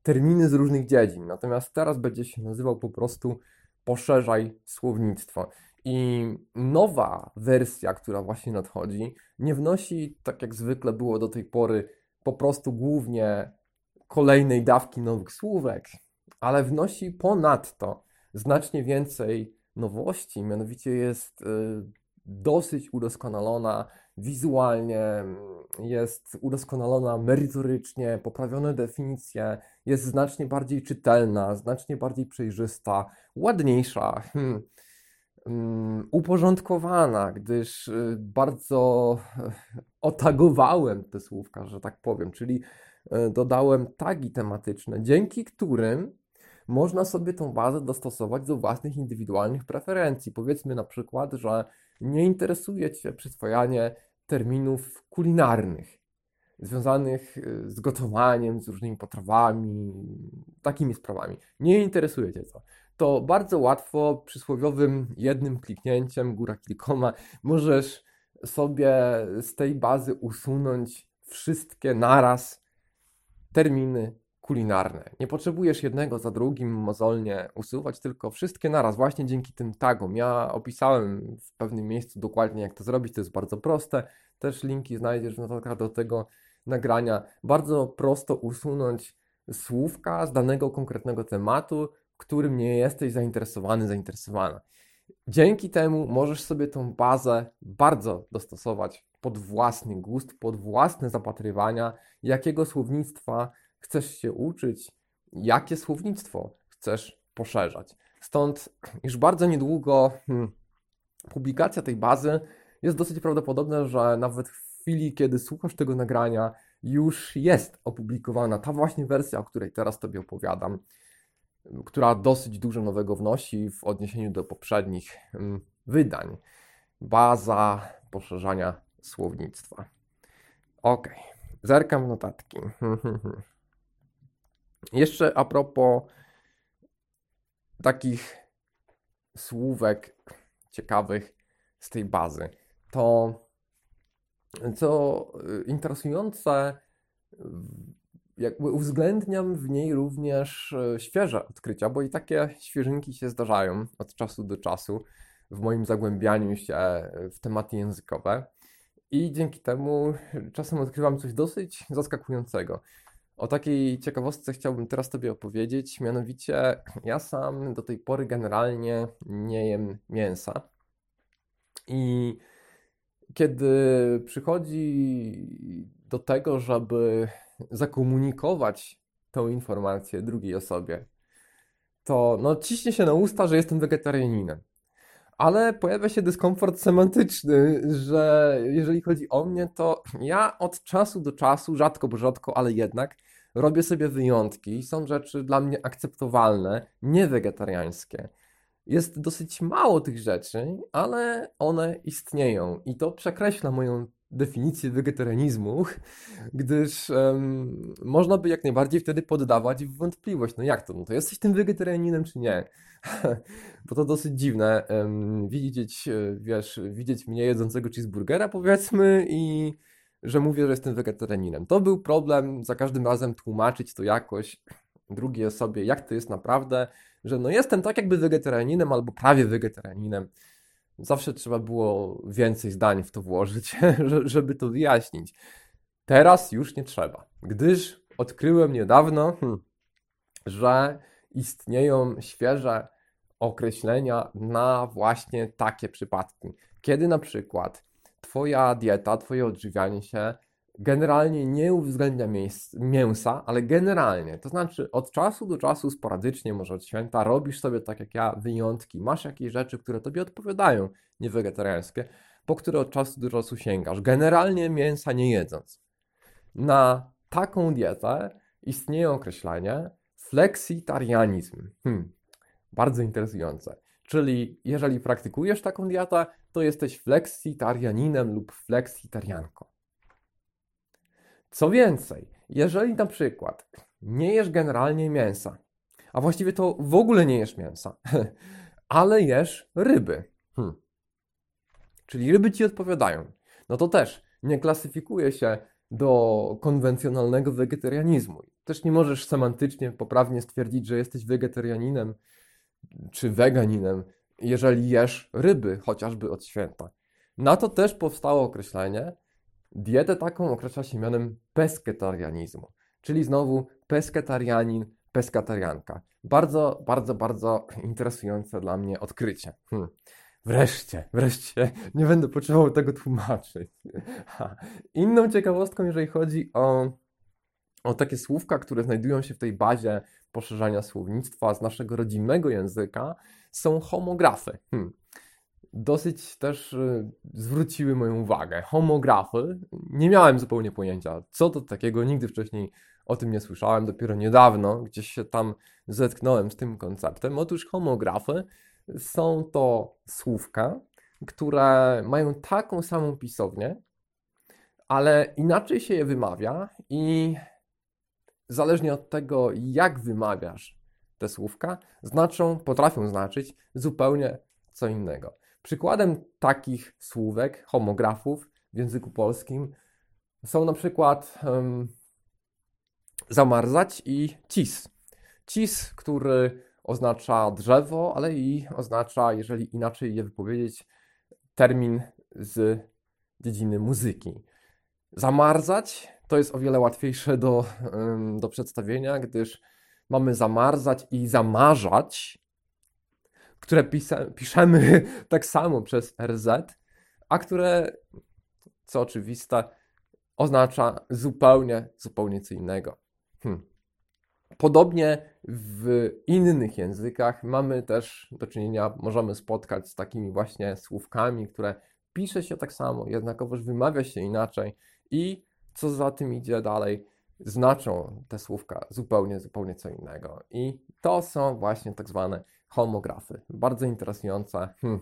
terminy z różnych dziedzin, natomiast teraz będzie się nazywał po prostu poszerzaj słownictwo. I nowa wersja, która właśnie nadchodzi, nie wnosi, tak jak zwykle było do tej pory, po prostu głównie kolejnej dawki nowych słówek, ale wnosi ponadto znacznie więcej nowości, mianowicie jest y, dosyć udoskonalona wizualnie, jest udoskonalona merytorycznie, poprawione definicje, jest znacznie bardziej czytelna, znacznie bardziej przejrzysta, ładniejsza. Hmm um, uporządkowana, gdyż y, bardzo otagowałem te słówka, że tak powiem, czyli y, dodałem tagi tematyczne, dzięki którym można sobie tą bazę dostosować do własnych indywidualnych preferencji. Powiedzmy na przykład, że nie interesuje Cię przyswajanie terminów kulinarnych związanych y, z gotowaniem, z różnymi potrawami, takimi sprawami. Nie interesuje Cię to to bardzo łatwo przysłowiowym jednym kliknięciem, góra kilkoma, możesz sobie z tej bazy usunąć wszystkie naraz terminy kulinarne. Nie potrzebujesz jednego za drugim mozolnie usuwać, tylko wszystkie naraz, właśnie dzięki tym tagom. Ja opisałem w pewnym miejscu dokładnie, jak to zrobić, to jest bardzo proste. Też linki znajdziesz w notatkach do tego nagrania. Bardzo prosto usunąć słówka z danego konkretnego tematu, którym nie jesteś zainteresowany, zainteresowana. Dzięki temu możesz sobie tą bazę bardzo dostosować pod własny gust, pod własne zapatrywania, jakiego słownictwa chcesz się uczyć, jakie słownictwo chcesz poszerzać. Stąd już bardzo niedługo hmm, publikacja tej bazy jest dosyć prawdopodobne, że nawet w chwili, kiedy słuchasz tego nagrania, już jest opublikowana ta właśnie wersja, o której teraz Tobie opowiadam która dosyć dużo nowego wnosi w odniesieniu do poprzednich mm, wydań. Baza poszerzania słownictwa. Ok, zerkam notatki. Jeszcze a propos takich słówek ciekawych z tej bazy, to co y, interesujące jakby uwzględniam w niej również e, świeże odkrycia, bo i takie świeżynki się zdarzają od czasu do czasu w moim zagłębianiu się w tematy językowe. I dzięki temu czasem odkrywam coś dosyć zaskakującego. O takiej ciekawostce chciałbym teraz Tobie opowiedzieć. Mianowicie, ja sam do tej pory generalnie nie jem mięsa. I kiedy przychodzi do tego, żeby zakomunikować tą informację drugiej osobie, to no, ciśnie się na usta, że jestem wegetarianinem. Ale pojawia się dyskomfort semantyczny, że jeżeli chodzi o mnie, to ja od czasu do czasu, rzadko bo rzadko, ale jednak, robię sobie wyjątki. Są rzeczy dla mnie akceptowalne, nie wegetariańskie. Jest dosyć mało tych rzeczy, ale one istnieją i to przekreśla moją definicję wegetarianizmu, gdyż um, można by jak najbardziej wtedy poddawać wątpliwość. No jak to? No to jesteś tym wegetarianinem czy nie? Bo to dosyć dziwne um, widzieć, e, wiesz, widzieć mnie jedzącego cheeseburgera powiedzmy i że mówię, że jestem wegetarianinem. To był problem za każdym razem tłumaczyć to jakoś drugiej osobie, jak to jest naprawdę, że no jestem tak jakby wegetarianinem albo prawie wegetarianinem. Zawsze trzeba było więcej zdań w to włożyć, żeby to wyjaśnić. Teraz już nie trzeba, gdyż odkryłem niedawno, hmm, że istnieją świeże określenia na właśnie takie przypadki. Kiedy na przykład Twoja dieta, Twoje odżywianie się generalnie nie uwzględnia mięsa, ale generalnie, to znaczy od czasu do czasu, sporadycznie, może od święta, robisz sobie tak jak ja wyjątki, masz jakieś rzeczy, które tobie odpowiadają, nie wegetariańskie, po które od czasu do czasu sięgasz, generalnie mięsa nie jedząc. Na taką dietę istnieje określenie fleksitarianizm. Hmm, bardzo interesujące. Czyli jeżeli praktykujesz taką dietę, to jesteś fleksitarianinem lub fleksitarianką. Co więcej, jeżeli na przykład nie jesz generalnie mięsa, a właściwie to w ogóle nie jesz mięsa, ale jesz ryby, hmm. czyli ryby ci odpowiadają, no to też nie klasyfikuje się do konwencjonalnego wegetarianizmu. Też nie możesz semantycznie poprawnie stwierdzić, że jesteś wegetarianinem czy weganinem, jeżeli jesz ryby, chociażby od święta. Na to też powstało określenie. Dietę taką określa się mianem pesketarianizmu, czyli znowu pesketarianin, pesketarianka. Bardzo, bardzo, bardzo interesujące dla mnie odkrycie. Hmm. Wreszcie, wreszcie, nie będę potrzebował tego tłumaczyć. Inną ciekawostką, jeżeli chodzi o, o takie słówka, które znajdują się w tej bazie poszerzania słownictwa z naszego rodzimego języka, są homografy. Hmm. Dosyć też y, zwróciły moją uwagę. Homografy, nie miałem zupełnie pojęcia, co to takiego, nigdy wcześniej o tym nie słyszałem, dopiero niedawno gdzieś się tam zetknąłem z tym konceptem. Otóż homografy są to słówka, które mają taką samą pisownię, ale inaczej się je wymawia i zależnie od tego, jak wymawiasz te słówka, znaczą, potrafią znaczyć zupełnie co innego. Przykładem takich słówek, homografów w języku polskim są na przykład um, zamarzać i cis. Cis, który oznacza drzewo, ale i oznacza, jeżeli inaczej je wypowiedzieć, termin z dziedziny muzyki. Zamarzać to jest o wiele łatwiejsze do, do przedstawienia, gdyż mamy zamarzać i zamarzać, które pisa, piszemy tak samo przez RZ, a które, co oczywiste, oznacza zupełnie, zupełnie co innego. Hmm. Podobnie w innych językach mamy też do czynienia, możemy spotkać z takimi właśnie słówkami, które pisze się tak samo, jednakowoż wymawia się inaczej i co za tym idzie dalej, znaczą te słówka zupełnie, zupełnie co innego. I to są właśnie tak zwane homografy. Bardzo interesujące hmm.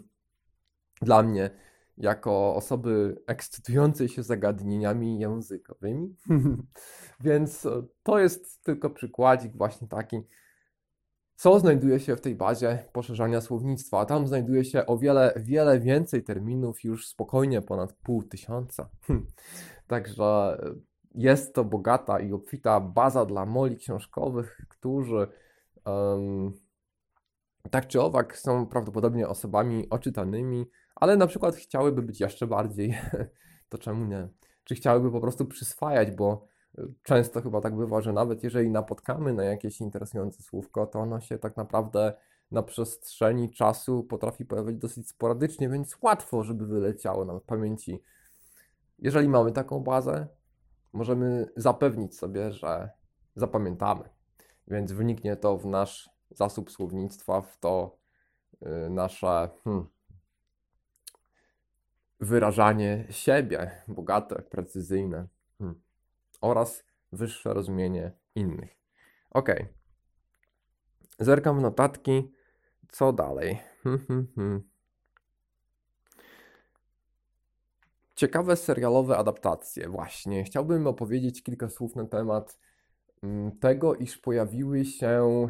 dla mnie, jako osoby ekscytującej się zagadnieniami językowymi. Więc to jest tylko przykładzik właśnie taki, co znajduje się w tej bazie poszerzania słownictwa. Tam znajduje się o wiele, wiele więcej terminów, już spokojnie ponad pół tysiąca. Także jest to bogata i obfita baza dla moli książkowych, którzy um, tak czy owak są prawdopodobnie osobami oczytanymi, ale na przykład chciałyby być jeszcze bardziej, to czemu nie? Czy chciałyby po prostu przyswajać, bo często chyba tak bywa, że nawet jeżeli napotkamy na jakieś interesujące słówko, to ono się tak naprawdę na przestrzeni czasu potrafi pojawiać dosyć sporadycznie, więc łatwo, żeby wyleciało nam w pamięci. Jeżeli mamy taką bazę, możemy zapewnić sobie, że zapamiętamy. Więc wyniknie to w nasz zasób słownictwa, w to y, nasze hmm, wyrażanie siebie, bogate, precyzyjne hmm, oraz wyższe rozumienie innych. Ok. Zerkam w notatki. Co dalej? Hmm, hmm, hmm. Ciekawe serialowe adaptacje, właśnie. Chciałbym opowiedzieć kilka słów na temat mm, tego, iż pojawiły się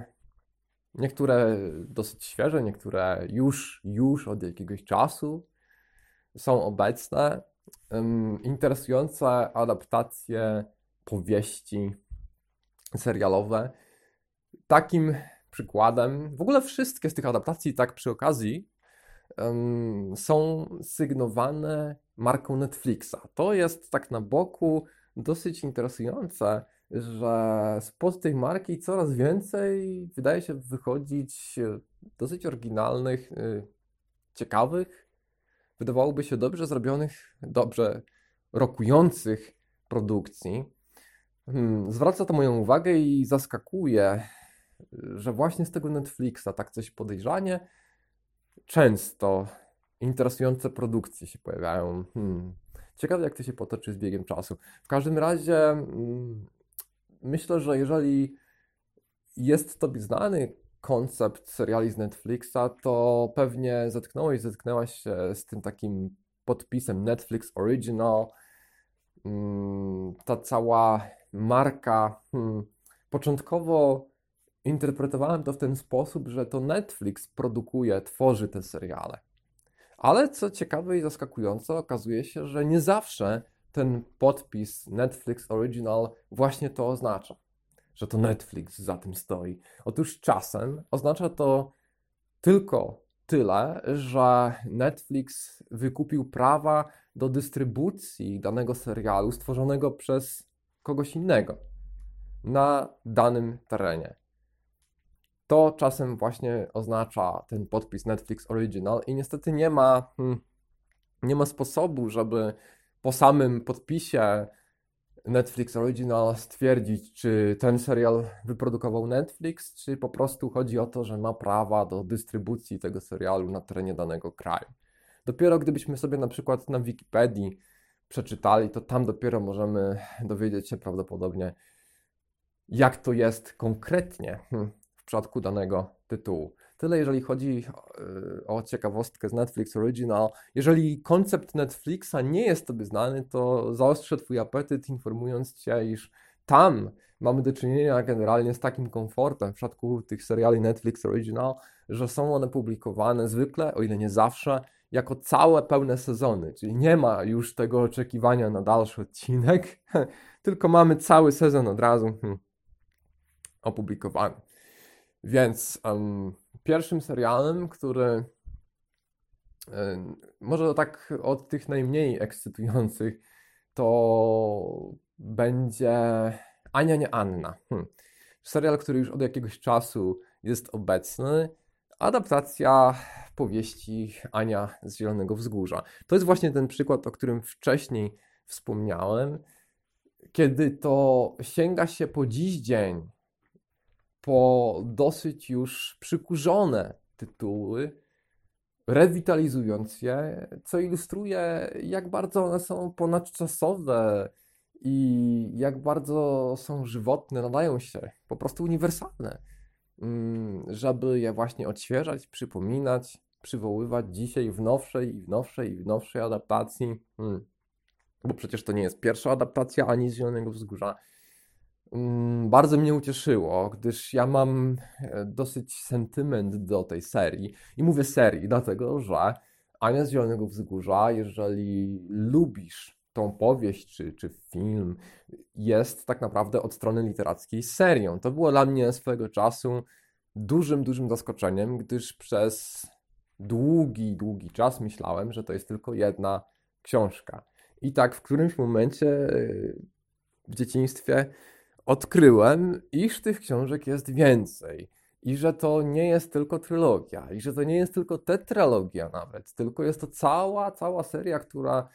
niektóre dosyć świeże, niektóre już, już od jakiegoś czasu są obecne interesujące adaptacje powieści serialowe. Takim przykładem, w ogóle wszystkie z tych adaptacji, tak przy okazji, są sygnowane marką Netflixa. To jest tak na boku dosyć interesujące, że spod tej marki coraz więcej wydaje się wychodzić dosyć oryginalnych, y, ciekawych, wydawałoby się dobrze zrobionych, dobrze rokujących produkcji. Hmm, zwraca to moją uwagę i zaskakuje, że właśnie z tego Netflixa tak coś podejrzanie często interesujące produkcje się pojawiają. Hmm. Ciekawe, jak to się potoczy z biegiem czasu. W każdym razie hmm, myślę, że jeżeli jest Tobie znany koncept seriali z Netflixa, to pewnie zetknąłeś, zetknęłaś się z tym takim podpisem Netflix Original. Hmm, ta cała marka. Hmm, początkowo interpretowałem to w ten sposób, że to Netflix produkuje, tworzy te seriale. Ale co ciekawe i zaskakujące, okazuje się, że nie zawsze ten podpis Netflix Original właśnie to oznacza, że to Netflix za tym stoi. Otóż czasem oznacza to tylko tyle, że Netflix wykupił prawa do dystrybucji danego serialu stworzonego przez kogoś innego na danym terenie. To czasem właśnie oznacza ten podpis Netflix Original i niestety nie ma, hmm, nie ma sposobu, żeby po samym podpisie Netflix Original stwierdzić, czy ten serial wyprodukował Netflix, czy po prostu chodzi o to, że ma prawa do dystrybucji tego serialu na terenie danego kraju. Dopiero gdybyśmy sobie na przykład na Wikipedii przeczytali, to tam dopiero możemy dowiedzieć się prawdopodobnie, jak to jest konkretnie hmm, w przypadku danego tytułu. Tyle jeżeli chodzi e, o ciekawostkę z Netflix Original. Jeżeli koncept Netflixa nie jest Tobie znany, to zaostrzę Twój apetyt, informując Cię, iż tam mamy do czynienia generalnie z takim komfortem w przypadku tych seriali Netflix Original, że są one publikowane zwykle, o ile nie zawsze, jako całe pełne sezony, czyli nie ma już tego oczekiwania na dalszy odcinek, tylko mamy cały sezon od razu hmm, opublikowany. Więc um, pierwszym serialem, który um, może tak od tych najmniej ekscytujących, to będzie Ania nie Anna. Hmm. Serial, który już od jakiegoś czasu jest obecny. Adaptacja powieści Ania z Zielonego Wzgórza. To jest właśnie ten przykład, o którym wcześniej wspomniałem, kiedy to sięga się po dziś dzień po dosyć już przykurzone tytuły, rewitalizując je, co ilustruje, jak bardzo one są ponadczasowe i jak bardzo są żywotne, nadają się, po prostu uniwersalne, mm, żeby je właśnie odświeżać, przypominać, przywoływać dzisiaj w nowszej i w nowszej i w nowszej adaptacji. Hmm. Bo przecież to nie jest pierwsza adaptacja ani Zielonego Wzgórza. Hmm, bardzo mnie ucieszyło, gdyż ja mam e, dosyć sentyment do tej serii. I mówię serii, dlatego że Ania z Zielonego Wzgórza, jeżeli lubisz tą powieść czy, czy film, jest tak naprawdę od strony literackiej serią. To było dla mnie swego czasu dużym, dużym zaskoczeniem, gdyż przez długi, długi czas myślałem, że to jest tylko jedna książka. I tak w którymś momencie e, w dzieciństwie odkryłem, iż tych książek jest więcej. I że to nie jest tylko trylogia, i że to nie jest tylko tetralogia nawet, tylko jest to cała, cała seria, która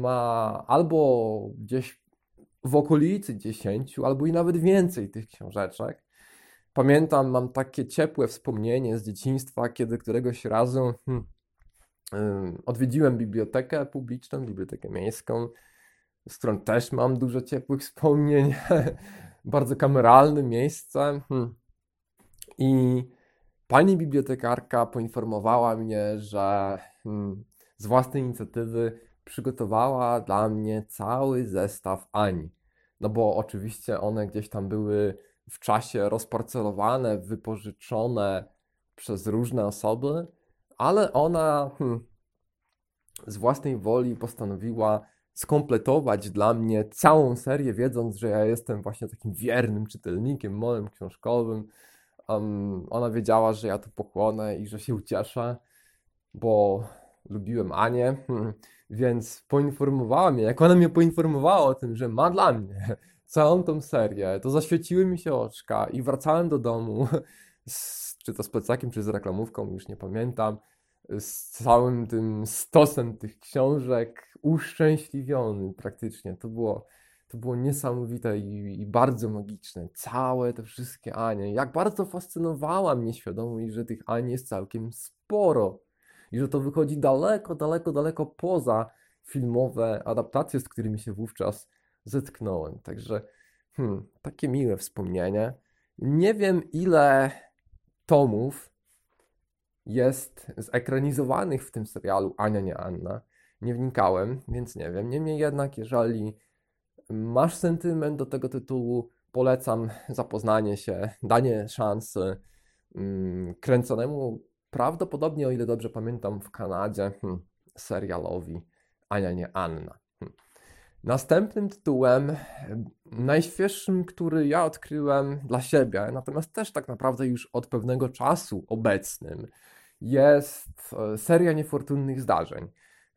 ma albo gdzieś w okolicy dziesięciu, albo i nawet więcej tych książeczek. Pamiętam, mam takie ciepłe wspomnienie z dzieciństwa, kiedy któregoś razu hmm, odwiedziłem bibliotekę publiczną, bibliotekę miejską, z którą też mam dużo ciepłych wspomnień. Bardzo kameralne miejsce. Hmm. I pani bibliotekarka poinformowała mnie, że hmm, z własnej inicjatywy przygotowała dla mnie cały zestaw Ani. No bo oczywiście one gdzieś tam były w czasie rozparcelowane, wypożyczone przez różne osoby, ale ona hmm, z własnej woli postanowiła skompletować dla mnie całą serię, wiedząc, że ja jestem właśnie takim wiernym czytelnikiem, moim książkowym. Um, ona wiedziała, że ja to pochłonę i że się ucieszę, bo lubiłem Anię, hmm, więc poinformowała mnie, jak ona mnie poinformowała o tym, że ma dla mnie całą tą serię, to zaświeciły mi się oczka i wracałem do domu, z, czy to z plecakiem, czy z reklamówką, już nie pamiętam, z całym tym stosem tych książek, uszczęśliwiony praktycznie. To było, to było niesamowite i, i bardzo magiczne. Całe te wszystkie Anie. Jak bardzo fascynowała mnie świadomość, że tych Ani jest całkiem sporo. I że to wychodzi daleko, daleko, daleko poza filmowe adaptacje, z którymi się wówczas zetknąłem. Także hmm, takie miłe wspomnienie. Nie wiem, ile tomów jest zekranizowanych w tym serialu Ania nie Anna. Nie wnikałem, więc nie wiem. Niemniej jednak, jeżeli masz sentyment do tego tytułu, polecam zapoznanie się, danie szansy mm, kręconemu prawdopodobnie, o ile dobrze pamiętam, w Kanadzie hmm, serialowi Ania nie Anna. Hmm. Następnym tytułem, najświeższym, który ja odkryłem dla siebie, natomiast też tak naprawdę już od pewnego czasu obecnym, jest e, seria niefortunnych zdarzeń.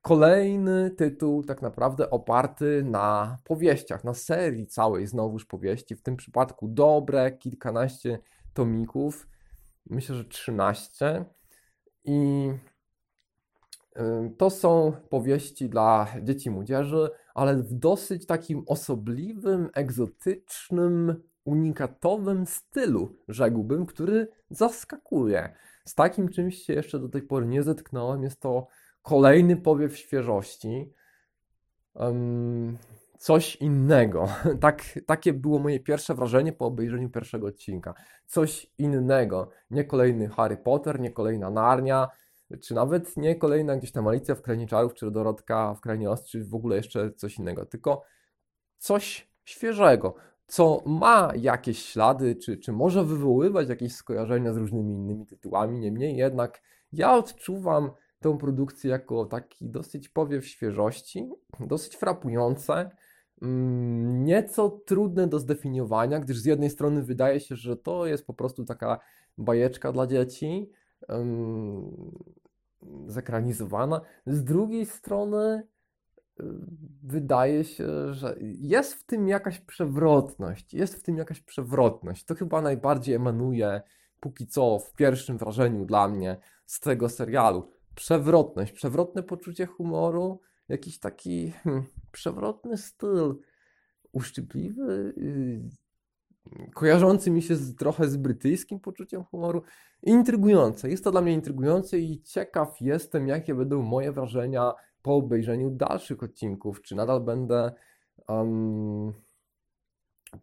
Kolejny tytuł, tak naprawdę oparty na powieściach, na serii całej znowuż powieści. W tym przypadku dobre kilkanaście tomików, myślę, że 13. I e, to są powieści dla dzieci i młodzieży, ale w dosyć takim osobliwym, egzotycznym, unikatowym stylu, rzekłbym, który zaskakuje. Z takim czymś się jeszcze do tej pory nie zetknąłem. Jest to kolejny powiew świeżości. Um, coś innego. Tak, takie było moje pierwsze wrażenie po obejrzeniu pierwszego odcinka. Coś innego. Nie kolejny Harry Potter, nie kolejna Narnia, czy nawet nie kolejna gdzieś tam Alicja w Krainie Czarów, czy Dorotka w Krainie Ostrzy, w ogóle jeszcze coś innego. Tylko coś świeżego co ma jakieś ślady, czy, czy może wywoływać jakieś skojarzenia z różnymi innymi tytułami. Niemniej jednak ja odczuwam tę produkcję jako taki dosyć powiew świeżości, dosyć frapujące, mm, nieco trudne do zdefiniowania, gdyż z jednej strony wydaje się, że to jest po prostu taka bajeczka dla dzieci, zekranizowana. Z drugiej strony wydaje się, że jest w tym jakaś przewrotność. Jest w tym jakaś przewrotność. To chyba najbardziej emanuje póki co w pierwszym wrażeniu dla mnie z tego serialu. Przewrotność, przewrotne poczucie humoru, jakiś taki hmm, przewrotny styl, uszczypliwy, yy, kojarzący mi się z, trochę z brytyjskim poczuciem humoru. Intrygujące. Jest to dla mnie intrygujące i ciekaw jestem, jakie będą moje wrażenia po obejrzeniu dalszych odcinków, czy nadal będę um,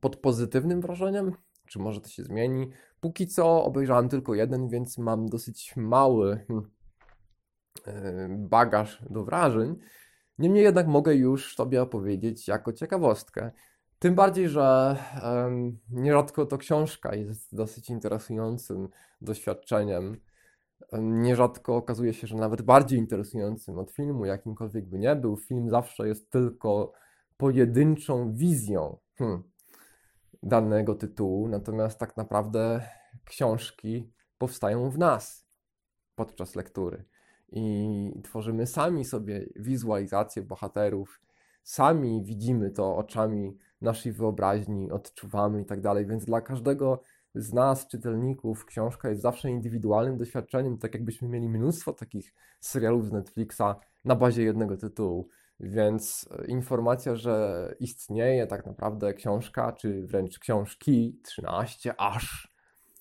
pod pozytywnym wrażeniem, czy może to się zmieni. Póki co obejrzałem tylko jeden, więc mam dosyć mały hmm, e, bagaż do wrażeń. Niemniej jednak mogę już Tobie opowiedzieć jako ciekawostkę. Tym bardziej, że um, nierzadko to książka jest dosyć interesującym doświadczeniem Nierzadko okazuje się, że nawet bardziej interesującym od filmu, jakimkolwiek by nie był, film zawsze jest tylko pojedynczą wizją hmm, danego tytułu, natomiast tak naprawdę książki powstają w nas podczas lektury. I tworzymy sami sobie wizualizację bohaterów, sami widzimy to oczami naszej wyobraźni, odczuwamy i tak dalej, więc dla każdego z nas, czytelników, książka jest zawsze indywidualnym doświadczeniem, tak jakbyśmy mieli mnóstwo takich serialów z Netflixa na bazie jednego tytułu. Więc e, informacja, że istnieje tak naprawdę książka, czy wręcz książki 13 aż,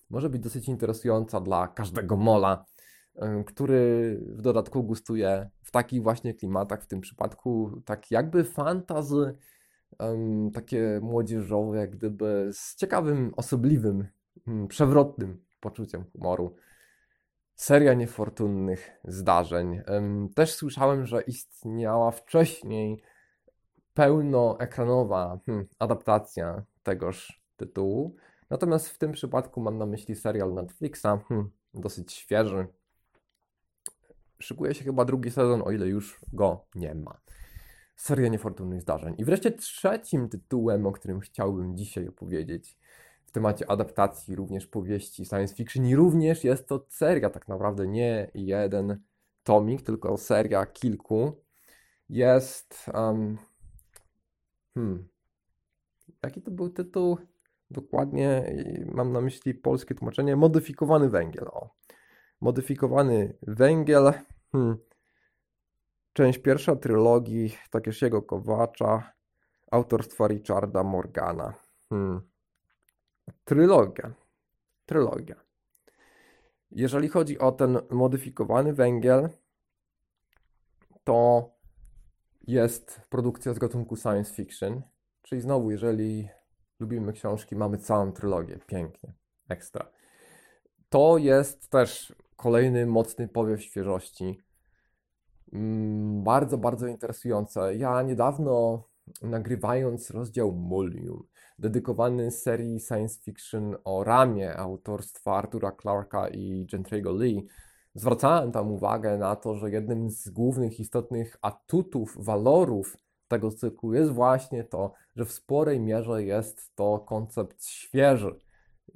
może być dosyć interesująca dla każdego mola, e, który w dodatku gustuje w takich właśnie klimatach, w tym przypadku tak jakby fantazy, takie młodzieżowe, jak gdyby z ciekawym, osobliwym przewrotnym poczuciem humoru. Seria niefortunnych zdarzeń. Też słyszałem, że istniała wcześniej pełnoekranowa hmm, adaptacja tegoż tytułu. Natomiast w tym przypadku mam na myśli serial Netflixa, hmm, dosyć świeży, szykuje się chyba drugi sezon, o ile już go nie ma. Seria niefortunnych zdarzeń. I wreszcie trzecim tytułem, o którym chciałbym dzisiaj opowiedzieć temacie adaptacji również powieści science fiction i również jest to seria, tak naprawdę nie jeden tomik, tylko seria kilku. Jest um, hmm, jaki to był tytuł? Dokładnie mam na myśli polskie tłumaczenie. Modyfikowany węgiel. O. Modyfikowany węgiel. Hmm. Część pierwsza trylogii Takeshiego Kowacza autorstwa Richarda Morgana. Hmm. Trylogia. Trylogia. Jeżeli chodzi o ten modyfikowany węgiel, to jest produkcja z gatunku science fiction. Czyli znowu, jeżeli lubimy książki, mamy całą trylogię. Pięknie. Ekstra. To jest też kolejny mocny powiew świeżości. Mm, bardzo, bardzo interesujące. Ja niedawno nagrywając rozdział Mulium, dedykowany serii science fiction o Ramie autorstwa Artura Clarka i Gentrego Lee, zwracałem tam uwagę na to, że jednym z głównych istotnych atutów, walorów tego cyklu jest właśnie to, że w sporej mierze jest to koncept świeży,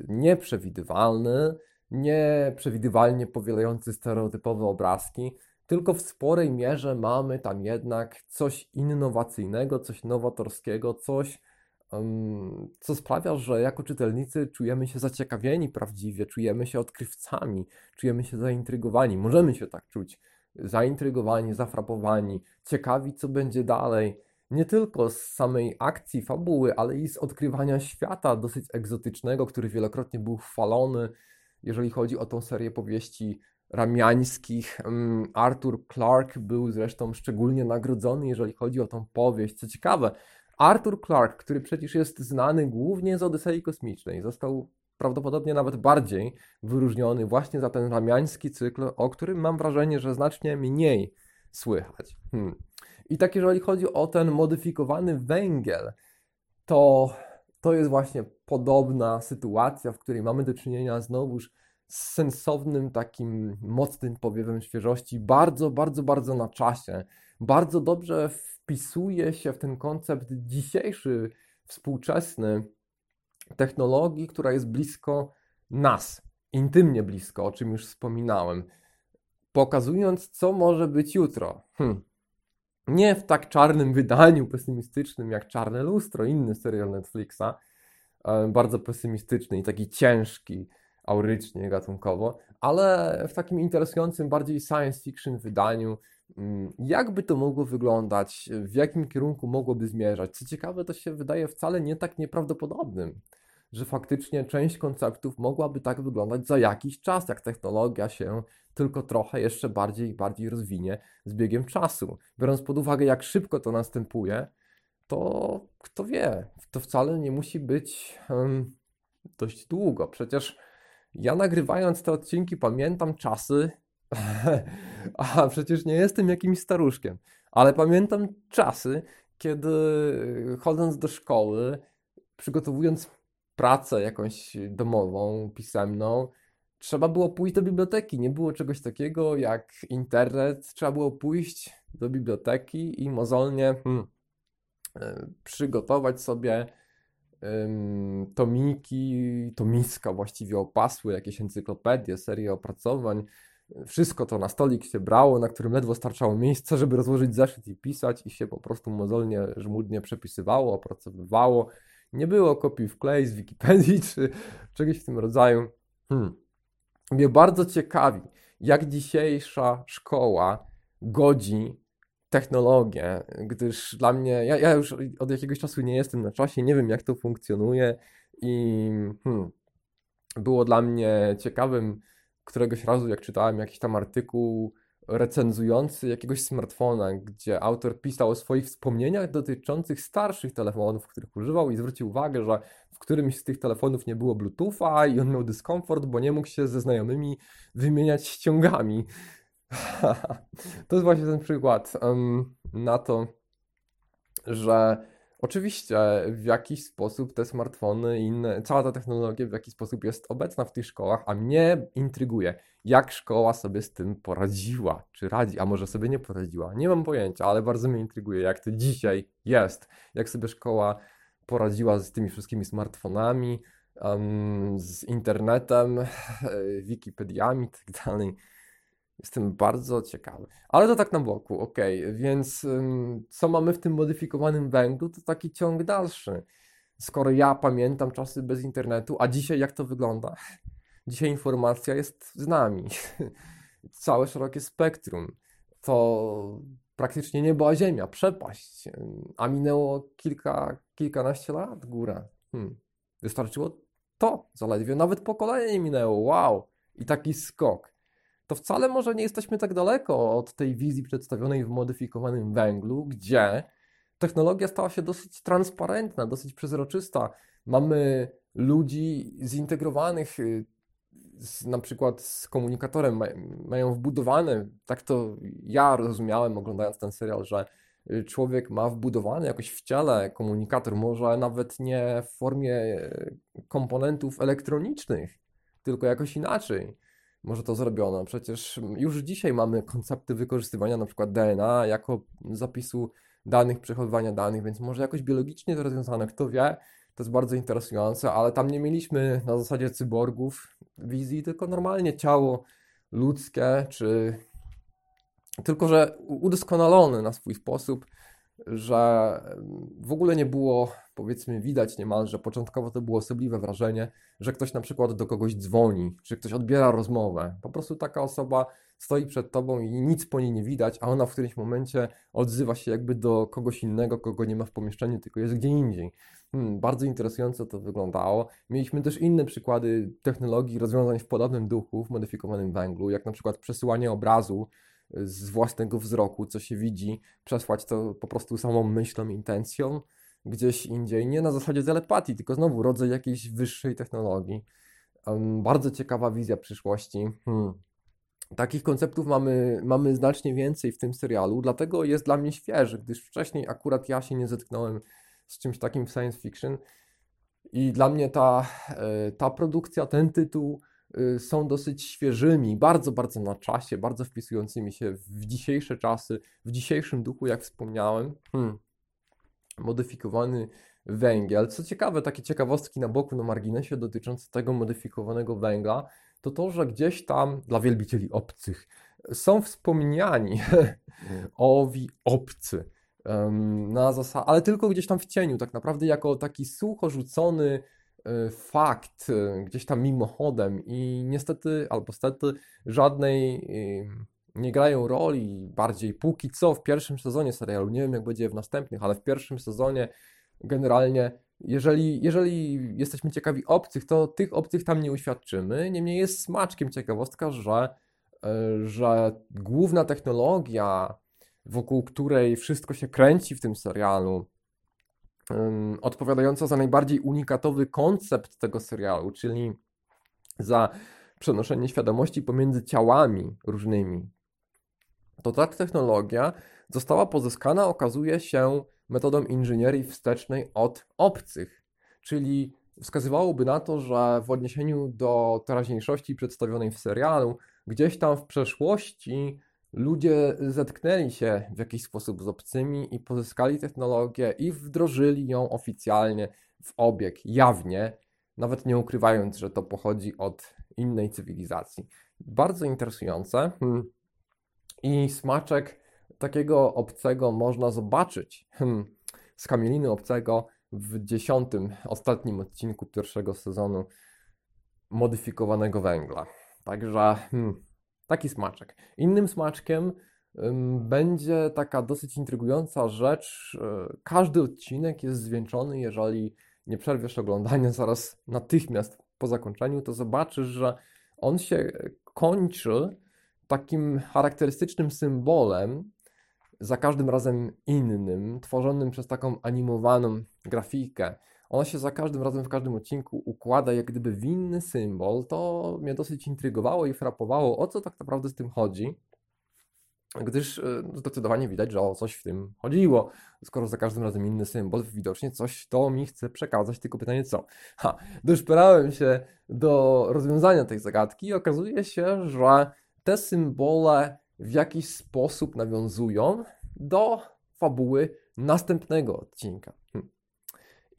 nieprzewidywalny, nieprzewidywalnie powielający stereotypowe obrazki, tylko w sporej mierze mamy tam jednak coś innowacyjnego, coś nowatorskiego, coś, um, co sprawia, że jako czytelnicy czujemy się zaciekawieni prawdziwie, czujemy się odkrywcami, czujemy się zaintrygowani, możemy się tak czuć zaintrygowani, zafrapowani, ciekawi, co będzie dalej. Nie tylko z samej akcji, fabuły, ale i z odkrywania świata dosyć egzotycznego, który wielokrotnie był chwalony, jeżeli chodzi o tą serię powieści ramiańskich. Mm, Arthur Clarke był zresztą szczególnie nagrodzony, jeżeli chodzi o tą powieść. Co ciekawe, Arthur Clarke, który przecież jest znany głównie z Odysei Kosmicznej, został prawdopodobnie nawet bardziej wyróżniony właśnie za ten ramiański cykl, o którym mam wrażenie, że znacznie mniej słychać. Hmm. I tak jeżeli chodzi o ten modyfikowany węgiel, to to jest właśnie podobna sytuacja, w której mamy do czynienia znowuż z sensownym, takim mocnym powiewem świeżości, bardzo, bardzo, bardzo na czasie. Bardzo dobrze wpisuje się w ten koncept dzisiejszy, współczesny technologii, która jest blisko nas, intymnie blisko, o czym już wspominałem, pokazując, co może być jutro. Hm. Nie w tak czarnym wydaniu pesymistycznym jak Czarne Lustro, inny serial Netflixa, bardzo pesymistyczny i taki ciężki, aurycznie, gatunkowo, ale w takim interesującym, bardziej science fiction wydaniu, mm, jakby to mogło wyglądać, w jakim kierunku mogłoby zmierzać. Co ciekawe, to się wydaje wcale nie tak nieprawdopodobnym, że faktycznie część konceptów mogłaby tak wyglądać za jakiś czas, jak technologia się tylko trochę jeszcze bardziej i bardziej rozwinie z biegiem czasu. Biorąc pod uwagę, jak szybko to następuje, to kto wie, to wcale nie musi być um, dość długo. Przecież ja nagrywając te odcinki pamiętam czasy, a przecież nie jestem jakimś staruszkiem, ale pamiętam czasy, kiedy chodząc do szkoły, przygotowując pracę jakąś domową, pisemną, trzeba było pójść do biblioteki. Nie było czegoś takiego jak internet. Trzeba było pójść do biblioteki i mozolnie hmm, e, przygotować sobie tomiki, tomiska właściwie opasłe, jakieś encyklopedie, serie opracowań. Wszystko to na stolik się brało, na którym ledwo starczało miejsca, żeby rozłożyć zeszyt i pisać i się po prostu mozolnie, żmudnie przepisywało, opracowywało. Nie było kopii w klej z Wikipedii czy czegoś w tym rodzaju. Hmm. Mnie bardzo ciekawi, jak dzisiejsza szkoła godzi technologię, gdyż dla mnie, ja, ja już od jakiegoś czasu nie jestem na czasie, nie wiem jak to funkcjonuje i hmm, było dla mnie ciekawym któregoś razu, jak czytałem jakiś tam artykuł recenzujący jakiegoś smartfona, gdzie autor pisał o swoich wspomnieniach dotyczących starszych telefonów, których używał i zwrócił uwagę, że w którymś z tych telefonów nie było Bluetootha i on miał dyskomfort, bo nie mógł się ze znajomymi wymieniać ściągami. to jest właśnie ten przykład um, na to, że Oczywiście w jakiś sposób te smartfony i inne, cała ta technologia w jakiś sposób jest obecna w tych szkołach, a mnie intryguje, jak szkoła sobie z tym poradziła, czy radzi, a może sobie nie poradziła. Nie mam pojęcia, ale bardzo mnie intryguje, jak to dzisiaj jest, jak sobie szkoła poradziła z tymi wszystkimi smartfonami, um, z internetem, Wikipediami i tak. Jestem bardzo ciekawy. Ale to tak na boku, ok. Więc um, co mamy w tym modyfikowanym węglu, to taki ciąg dalszy. Skoro ja pamiętam czasy bez internetu, a dzisiaj jak to wygląda? Dzisiaj informacja jest z nami. Całe szerokie spektrum. To praktycznie niebo a ziemia, przepaść. A minęło kilka, kilkanaście lat, góra. Hmm. Wystarczyło to zaledwie, nawet pokolenie minęło, wow. I taki skok to wcale może nie jesteśmy tak daleko od tej wizji przedstawionej w modyfikowanym węglu, gdzie technologia stała się dosyć transparentna, dosyć przezroczysta. Mamy ludzi zintegrowanych y, z, na przykład z komunikatorem, mają wbudowane, tak to ja rozumiałem oglądając ten serial, że y, człowiek ma wbudowany jakoś w ciele komunikator, może nawet nie w formie y, komponentów elektronicznych, tylko jakoś inaczej może to zrobiono. Przecież już dzisiaj mamy koncepty wykorzystywania na przykład DNA jako zapisu danych, przechowywania danych, więc może jakoś biologicznie to rozwiązane, kto wie. To jest bardzo interesujące, ale tam nie mieliśmy na zasadzie cyborgów wizji, tylko normalnie ciało ludzkie, czy tylko że udoskonalone na swój sposób, że w ogóle nie było powiedzmy widać niemalże, początkowo to było osobliwe wrażenie, że ktoś na przykład do kogoś dzwoni, czy ktoś odbiera rozmowę. Po prostu taka osoba stoi przed tobą i nic po niej nie widać, a ona w którymś momencie odzywa się jakby do kogoś innego, kogo nie ma w pomieszczeniu, tylko jest gdzie indziej. Hmm, bardzo interesująco to wyglądało. Mieliśmy też inne przykłady technologii, rozwiązań w podobnym duchu, w modyfikowanym węglu, jak na przykład przesyłanie obrazu z własnego wzroku, co się widzi, przesłać to po prostu samą myślą, intencją gdzieś indziej, nie na zasadzie telepatii, tylko znowu rodzaj jakiejś wyższej technologii. Bardzo ciekawa wizja przyszłości. Hmm. Takich konceptów mamy, mamy znacznie więcej w tym serialu, dlatego jest dla mnie świeży, gdyż wcześniej akurat ja się nie zetknąłem z czymś takim w science fiction. I dla mnie ta, e, ta produkcja, ten tytuł są dosyć świeżymi, bardzo, bardzo na czasie, bardzo wpisującymi się w dzisiejsze czasy, w dzisiejszym duchu, jak wspomniałem. Hmm modyfikowany węgiel. Co ciekawe, takie ciekawostki na boku, na marginesie dotyczące tego modyfikowanego węgla, to to, że gdzieś tam dla wielbicieli obcych są wspomniani owi obcy. Na zasad, ale tylko gdzieś tam w cieniu, tak naprawdę jako taki sucho rzucony fakt, e, gdzieś tam mimochodem i niestety, albo stety, żadnej nie grają roli bardziej póki co w pierwszym sezonie serialu. Nie wiem, jak będzie w następnych, ale w pierwszym sezonie generalnie, jeżeli, jeżeli jesteśmy ciekawi obcych, to tych obcych tam nie uświadczymy. Niemniej jest smaczkiem ciekawostka, że, e, że główna technologia, wokół której wszystko się kręci w tym serialu, odpowiadająca za najbardziej unikatowy koncept tego serialu, czyli za przenoszenie świadomości pomiędzy ciałami różnymi, to ta technologia została pozyskana, okazuje się, metodą inżynierii wstecznej od obcych. Czyli wskazywałoby na to, że w odniesieniu do teraźniejszości przedstawionej w serialu, gdzieś tam w przeszłości ludzie zetknęli się w jakiś sposób z obcymi i pozyskali technologię i wdrożyli ją oficjalnie w obieg, jawnie, nawet nie ukrywając, że to pochodzi od innej cywilizacji. Bardzo interesujące. Hmm. I smaczek takiego obcego można zobaczyć hmm, z kamieliny obcego w dziesiątym, ostatnim odcinku pierwszego sezonu modyfikowanego węgla. Także hmm, taki smaczek. Innym smaczkiem będzie taka dosyć intrygująca rzecz. E, każdy odcinek jest zwieńczony, jeżeli nie przerwiesz oglądania zaraz natychmiast po zakończeniu, to zobaczysz, że on się kończy takim charakterystycznym symbolem, za każdym razem innym, tworzonym przez taką animowaną grafikę. Ona się za każdym razem w każdym odcinku układa jak gdyby w inny symbol. To mnie dosyć intrygowało i frapowało, o co tak naprawdę z tym chodzi. gdyż y, zdecydowanie widać, że o coś w tym chodziło. Skoro za każdym razem inny symbol, widocznie coś to mi chce przekazać, tylko pytanie co? Ha, doszperałem się do rozwiązania tej zagadki i okazuje się, że te symbole w jakiś sposób nawiązują do fabuły następnego odcinka.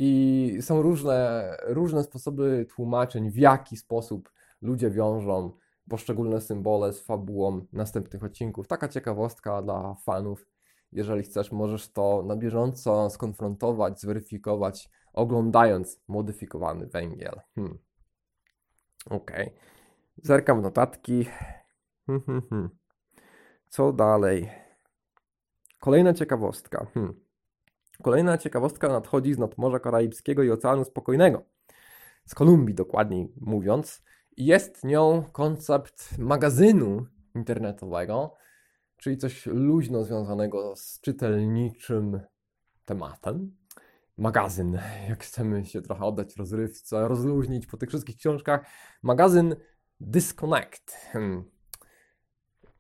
I są różne, różne sposoby tłumaczeń, w jaki sposób ludzie wiążą poszczególne symbole z fabułą następnych odcinków. Taka ciekawostka dla fanów. Jeżeli chcesz, możesz to na bieżąco skonfrontować, zweryfikować, oglądając modyfikowany węgiel. Hmm. Ok. Zerkam notatki. Hmm, hmm, hmm. Co dalej? Kolejna ciekawostka. Hmm. Kolejna ciekawostka nadchodzi z nadmorza karaibskiego i Oceanu Spokojnego. Z Kolumbii dokładniej mówiąc. Jest nią koncept magazynu internetowego, czyli coś luźno związanego z czytelniczym tematem. Magazyn, jak chcemy się trochę oddać rozrywce, rozluźnić po tych wszystkich książkach. Magazyn Disconnect, hmm.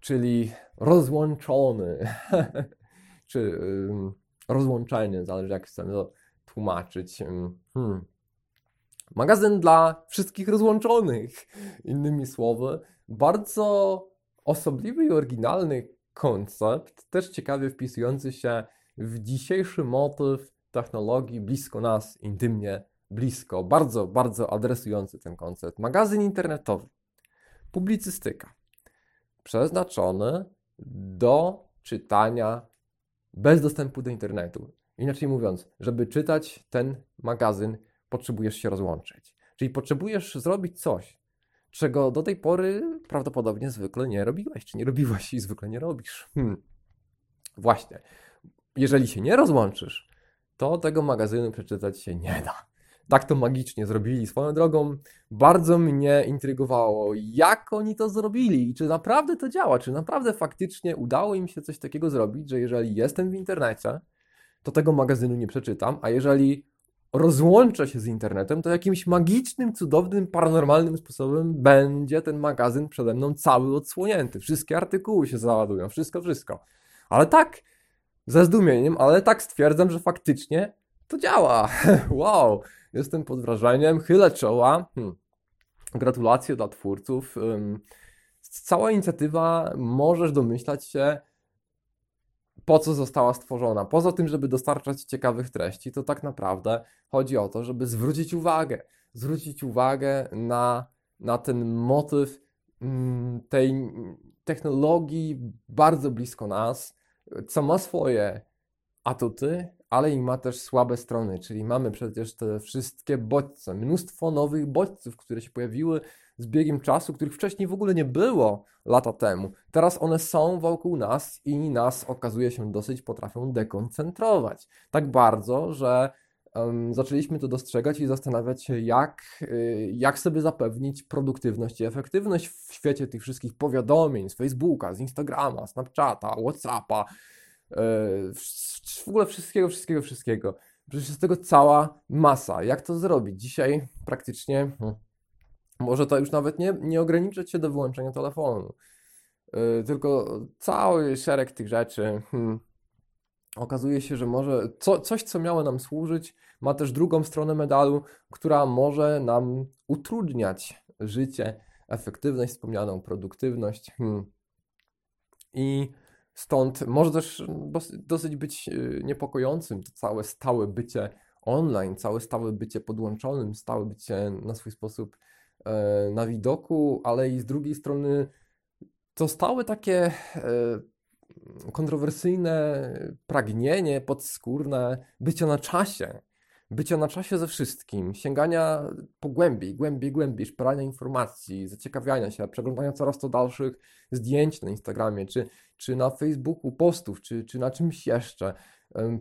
czyli rozłączony, czy rozłączenie, zależy jak chcemy to tłumaczyć. Hmm. Magazyn dla wszystkich rozłączonych. Innymi słowy, bardzo osobliwy i oryginalny koncept, też ciekawie wpisujący się w dzisiejszy motyw technologii blisko nas, intymnie blisko. Bardzo, bardzo adresujący ten koncept. Magazyn internetowy, publicystyka, przeznaczony do czytania bez dostępu do internetu. Inaczej mówiąc, żeby czytać ten magazyn, potrzebujesz się rozłączyć. Czyli potrzebujesz zrobić coś, czego do tej pory prawdopodobnie zwykle nie robiłeś, czy nie robiłaś i zwykle nie robisz. Hmm. Właśnie. Jeżeli się nie rozłączysz, to tego magazynu przeczytać się nie da. Tak to magicznie zrobili. Swoją drogą bardzo mnie intrygowało, jak oni to zrobili i czy naprawdę to działa, czy naprawdę faktycznie udało im się coś takiego zrobić, że jeżeli jestem w internecie, to tego magazynu nie przeczytam, a jeżeli rozłączę się z internetem, to jakimś magicznym, cudownym, paranormalnym sposobem będzie ten magazyn przede mną cały odsłonięty. Wszystkie artykuły się załadują, wszystko, wszystko. Ale tak, ze zdumieniem, ale tak stwierdzam, że faktycznie to działa. wow, jestem pod wrażeniem, chylę czoła. Hmm. Gratulacje dla twórców. Cała inicjatywa, możesz domyślać się, po co została stworzona. Poza tym, żeby dostarczać ciekawych treści, to tak naprawdę chodzi o to, żeby zwrócić uwagę, zwrócić uwagę na, na ten motyw mm, tej technologii bardzo blisko nas, co ma swoje atuty, ale i ma też słabe strony, czyli mamy przecież te wszystkie bodźce, mnóstwo nowych bodźców, które się pojawiły z biegiem czasu, których wcześniej w ogóle nie było lata temu. Teraz one są wokół nas i nas okazuje się dosyć potrafią dekoncentrować. Tak bardzo, że um, zaczęliśmy to dostrzegać i zastanawiać się, jak, y, jak sobie zapewnić produktywność i efektywność w świecie tych wszystkich powiadomień z Facebooka, z Instagrama, Snapchata, Whatsappa, w ogóle wszystkiego, wszystkiego, wszystkiego. Przecież jest tego cała masa. Jak to zrobić? Dzisiaj praktycznie. Hmm, może to już nawet nie, nie ograniczyć się do wyłączenia telefonu, yy, tylko cały szereg tych rzeczy. Hmm, okazuje się, że może co, coś, co miało nam służyć, ma też drugą stronę medalu, która może nam utrudniać życie, efektywność, wspomnianą produktywność. Hmm. I stąd może też dosyć być y, niepokojącym to całe stałe bycie online, całe stałe bycie podłączonym, stałe bycie na swój sposób E, na widoku, ale i z drugiej strony to stałe takie e, kontrowersyjne pragnienie podskórne bycia na czasie, bycia na czasie ze wszystkim, sięgania po głębiej, głębiej, głębiej, szperania informacji, zaciekawiania się, przeglądania coraz to dalszych zdjęć na Instagramie, czy, czy na Facebooku, postów, czy, czy na czymś jeszcze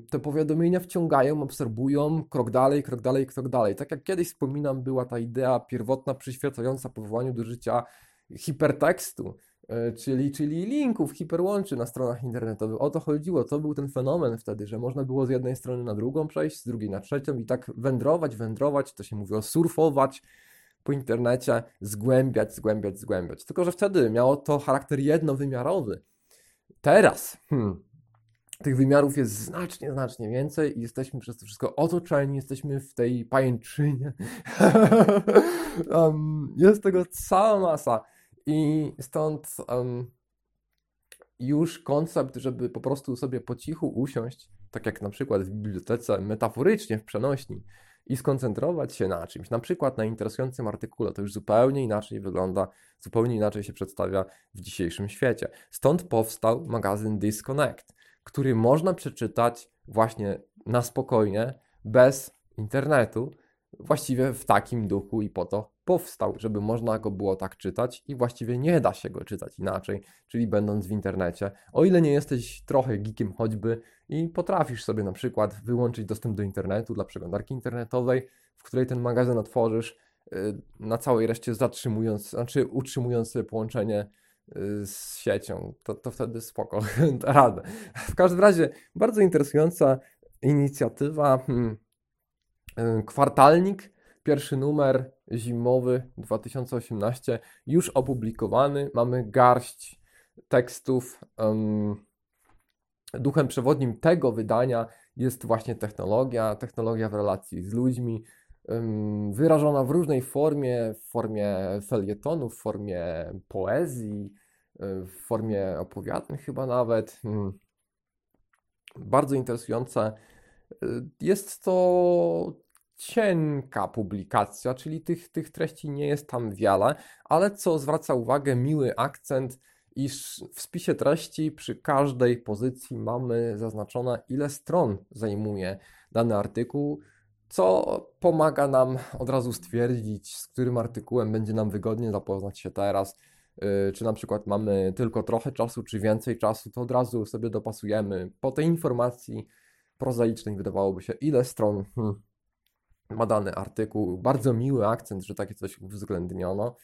te powiadomienia wciągają, absorbują, krok dalej, krok dalej, krok dalej. Tak jak kiedyś wspominam, była ta idea pierwotna przyświecająca powołaniu do życia hipertekstu, czyli, czyli linków, hiperłączy na stronach internetowych. O to chodziło, to był ten fenomen wtedy, że można było z jednej strony na drugą przejść, z drugiej na trzecią i tak wędrować, wędrować, to się mówiło surfować po internecie, zgłębiać, zgłębiać, zgłębiać. Tylko, że wtedy miało to charakter jednowymiarowy Teraz hmm, tych wymiarów jest znacznie, znacznie więcej i jesteśmy przez to wszystko otoczeni, jesteśmy w tej pajęczynie. um, jest tego cała masa i stąd um, już koncept, żeby po prostu sobie po cichu usiąść, tak jak na przykład w bibliotece, metaforycznie w przenośni i skoncentrować się na czymś, na przykład na interesującym artykule, to już zupełnie inaczej wygląda, zupełnie inaczej się przedstawia w dzisiejszym świecie. Stąd powstał magazyn Disconnect, który można przeczytać właśnie na spokojnie, bez internetu, właściwie w takim duchu i po to powstał, żeby można go było tak czytać i właściwie nie da się go czytać inaczej, czyli będąc w internecie. O ile nie jesteś trochę geekiem choćby i potrafisz sobie na przykład wyłączyć dostęp do internetu dla przeglądarki internetowej, w której ten magazyn otworzysz, y, na całej reszcie zatrzymując, znaczy utrzymując sobie połączenie y, z siecią, to, to wtedy spoko, radę. W każdym razie bardzo interesująca inicjatywa. Hmm E, kwartalnik, pierwszy numer zimowy 2018 już opublikowany. Mamy garść tekstów. Um, duchem przewodnim tego wydania jest właśnie technologia, technologia w relacji z ludźmi, um, wyrażona w różnej formie, w formie felietonu, w formie poezji, e, w formie opowiadań chyba nawet. Um, bardzo interesujące. E, jest to cienka publikacja, czyli tych, tych treści nie jest tam wiele, ale co zwraca uwagę, miły akcent, iż w spisie treści przy każdej pozycji mamy zaznaczone, ile stron zajmuje dany artykuł, co pomaga nam od razu stwierdzić, z którym artykułem będzie nam wygodnie zapoznać się teraz. Y, czy na przykład mamy tylko trochę czasu, czy więcej czasu, to od razu sobie dopasujemy. Po tej informacji prozaicznej wydawałoby się, ile stron. Hmm ma dany artykuł, bardzo miły akcent, że takie coś uwzględniono.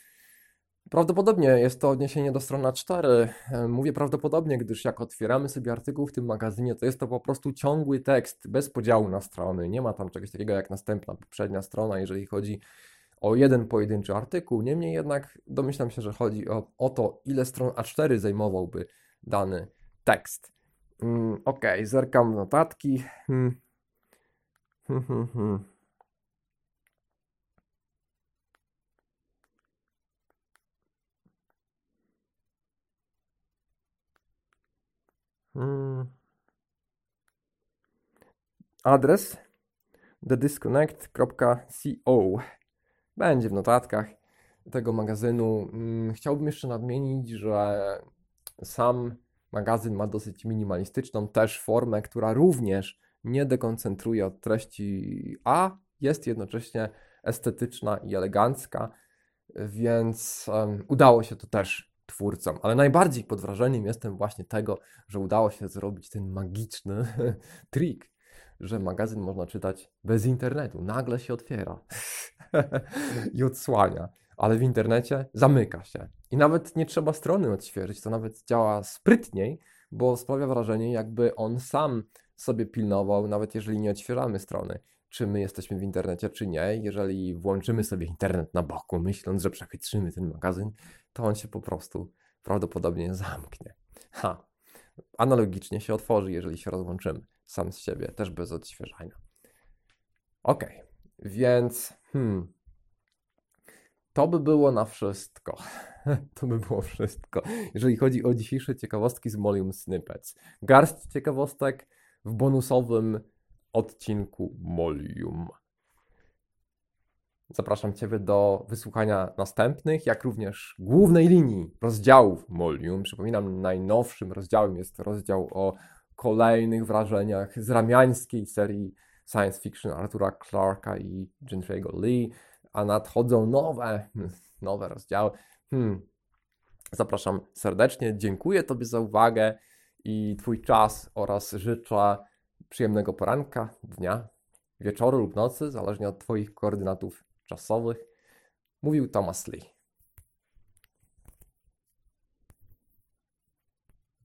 Prawdopodobnie jest to odniesienie do strony 4. Mówię prawdopodobnie, gdyż jak otwieramy sobie artykuł w tym magazynie, to jest to po prostu ciągły tekst, bez podziału na strony. Nie ma tam czegoś takiego jak następna, poprzednia strona, jeżeli chodzi o jeden pojedynczy artykuł. Niemniej jednak domyślam się, że chodzi o, o to, ile stron A4 zajmowałby dany tekst. Mm, ok, zerkam notatki. Hmm, hmm, hmm. Hmm. Adres thedisconnect.co będzie w notatkach tego magazynu. Hmm, chciałbym jeszcze nadmienić, że sam magazyn ma dosyć minimalistyczną też formę, która również nie dekoncentruje od treści, a jest jednocześnie estetyczna i elegancka, więc um, udało się to też twórcom, ale najbardziej pod wrażeniem jestem właśnie tego, że udało się zrobić ten magiczny trik, że magazyn można czytać bez internetu. Nagle się otwiera i odsłania, ale w internecie zamyka się. I nawet nie trzeba strony odświeżyć, to nawet działa sprytniej, bo sprawia wrażenie, jakby on sam sobie pilnował, nawet jeżeli nie odświeżamy strony, czy my jesteśmy w internecie, czy nie. Jeżeli włączymy sobie internet na boku, myśląc, że przechytrzymy ten magazyn, to on się po prostu prawdopodobnie zamknie. Ha. Analogicznie się otworzy, jeżeli się rozłączymy sam z siebie, też bez odświeżania. Ok, więc hmm, to by było na wszystko. to by było wszystko, jeżeli chodzi o dzisiejsze ciekawostki z Molium Snippets. Garść ciekawostek w bonusowym odcinku Molium. Zapraszam Ciebie do wysłuchania następnych, jak również głównej linii rozdziałów Molium. Przypominam, najnowszym rozdziałem jest rozdział o kolejnych wrażeniach z ramiańskiej serii science fiction Artura Clarka i Gentry'ego Lee, a nadchodzą nowe, nowe rozdziały. Hmm. Zapraszam serdecznie, dziękuję Tobie za uwagę i Twój czas oraz życzę przyjemnego poranka, dnia, wieczoru lub nocy, zależnie od Twoich koordynatów czasowych, mówił Thomas Lee.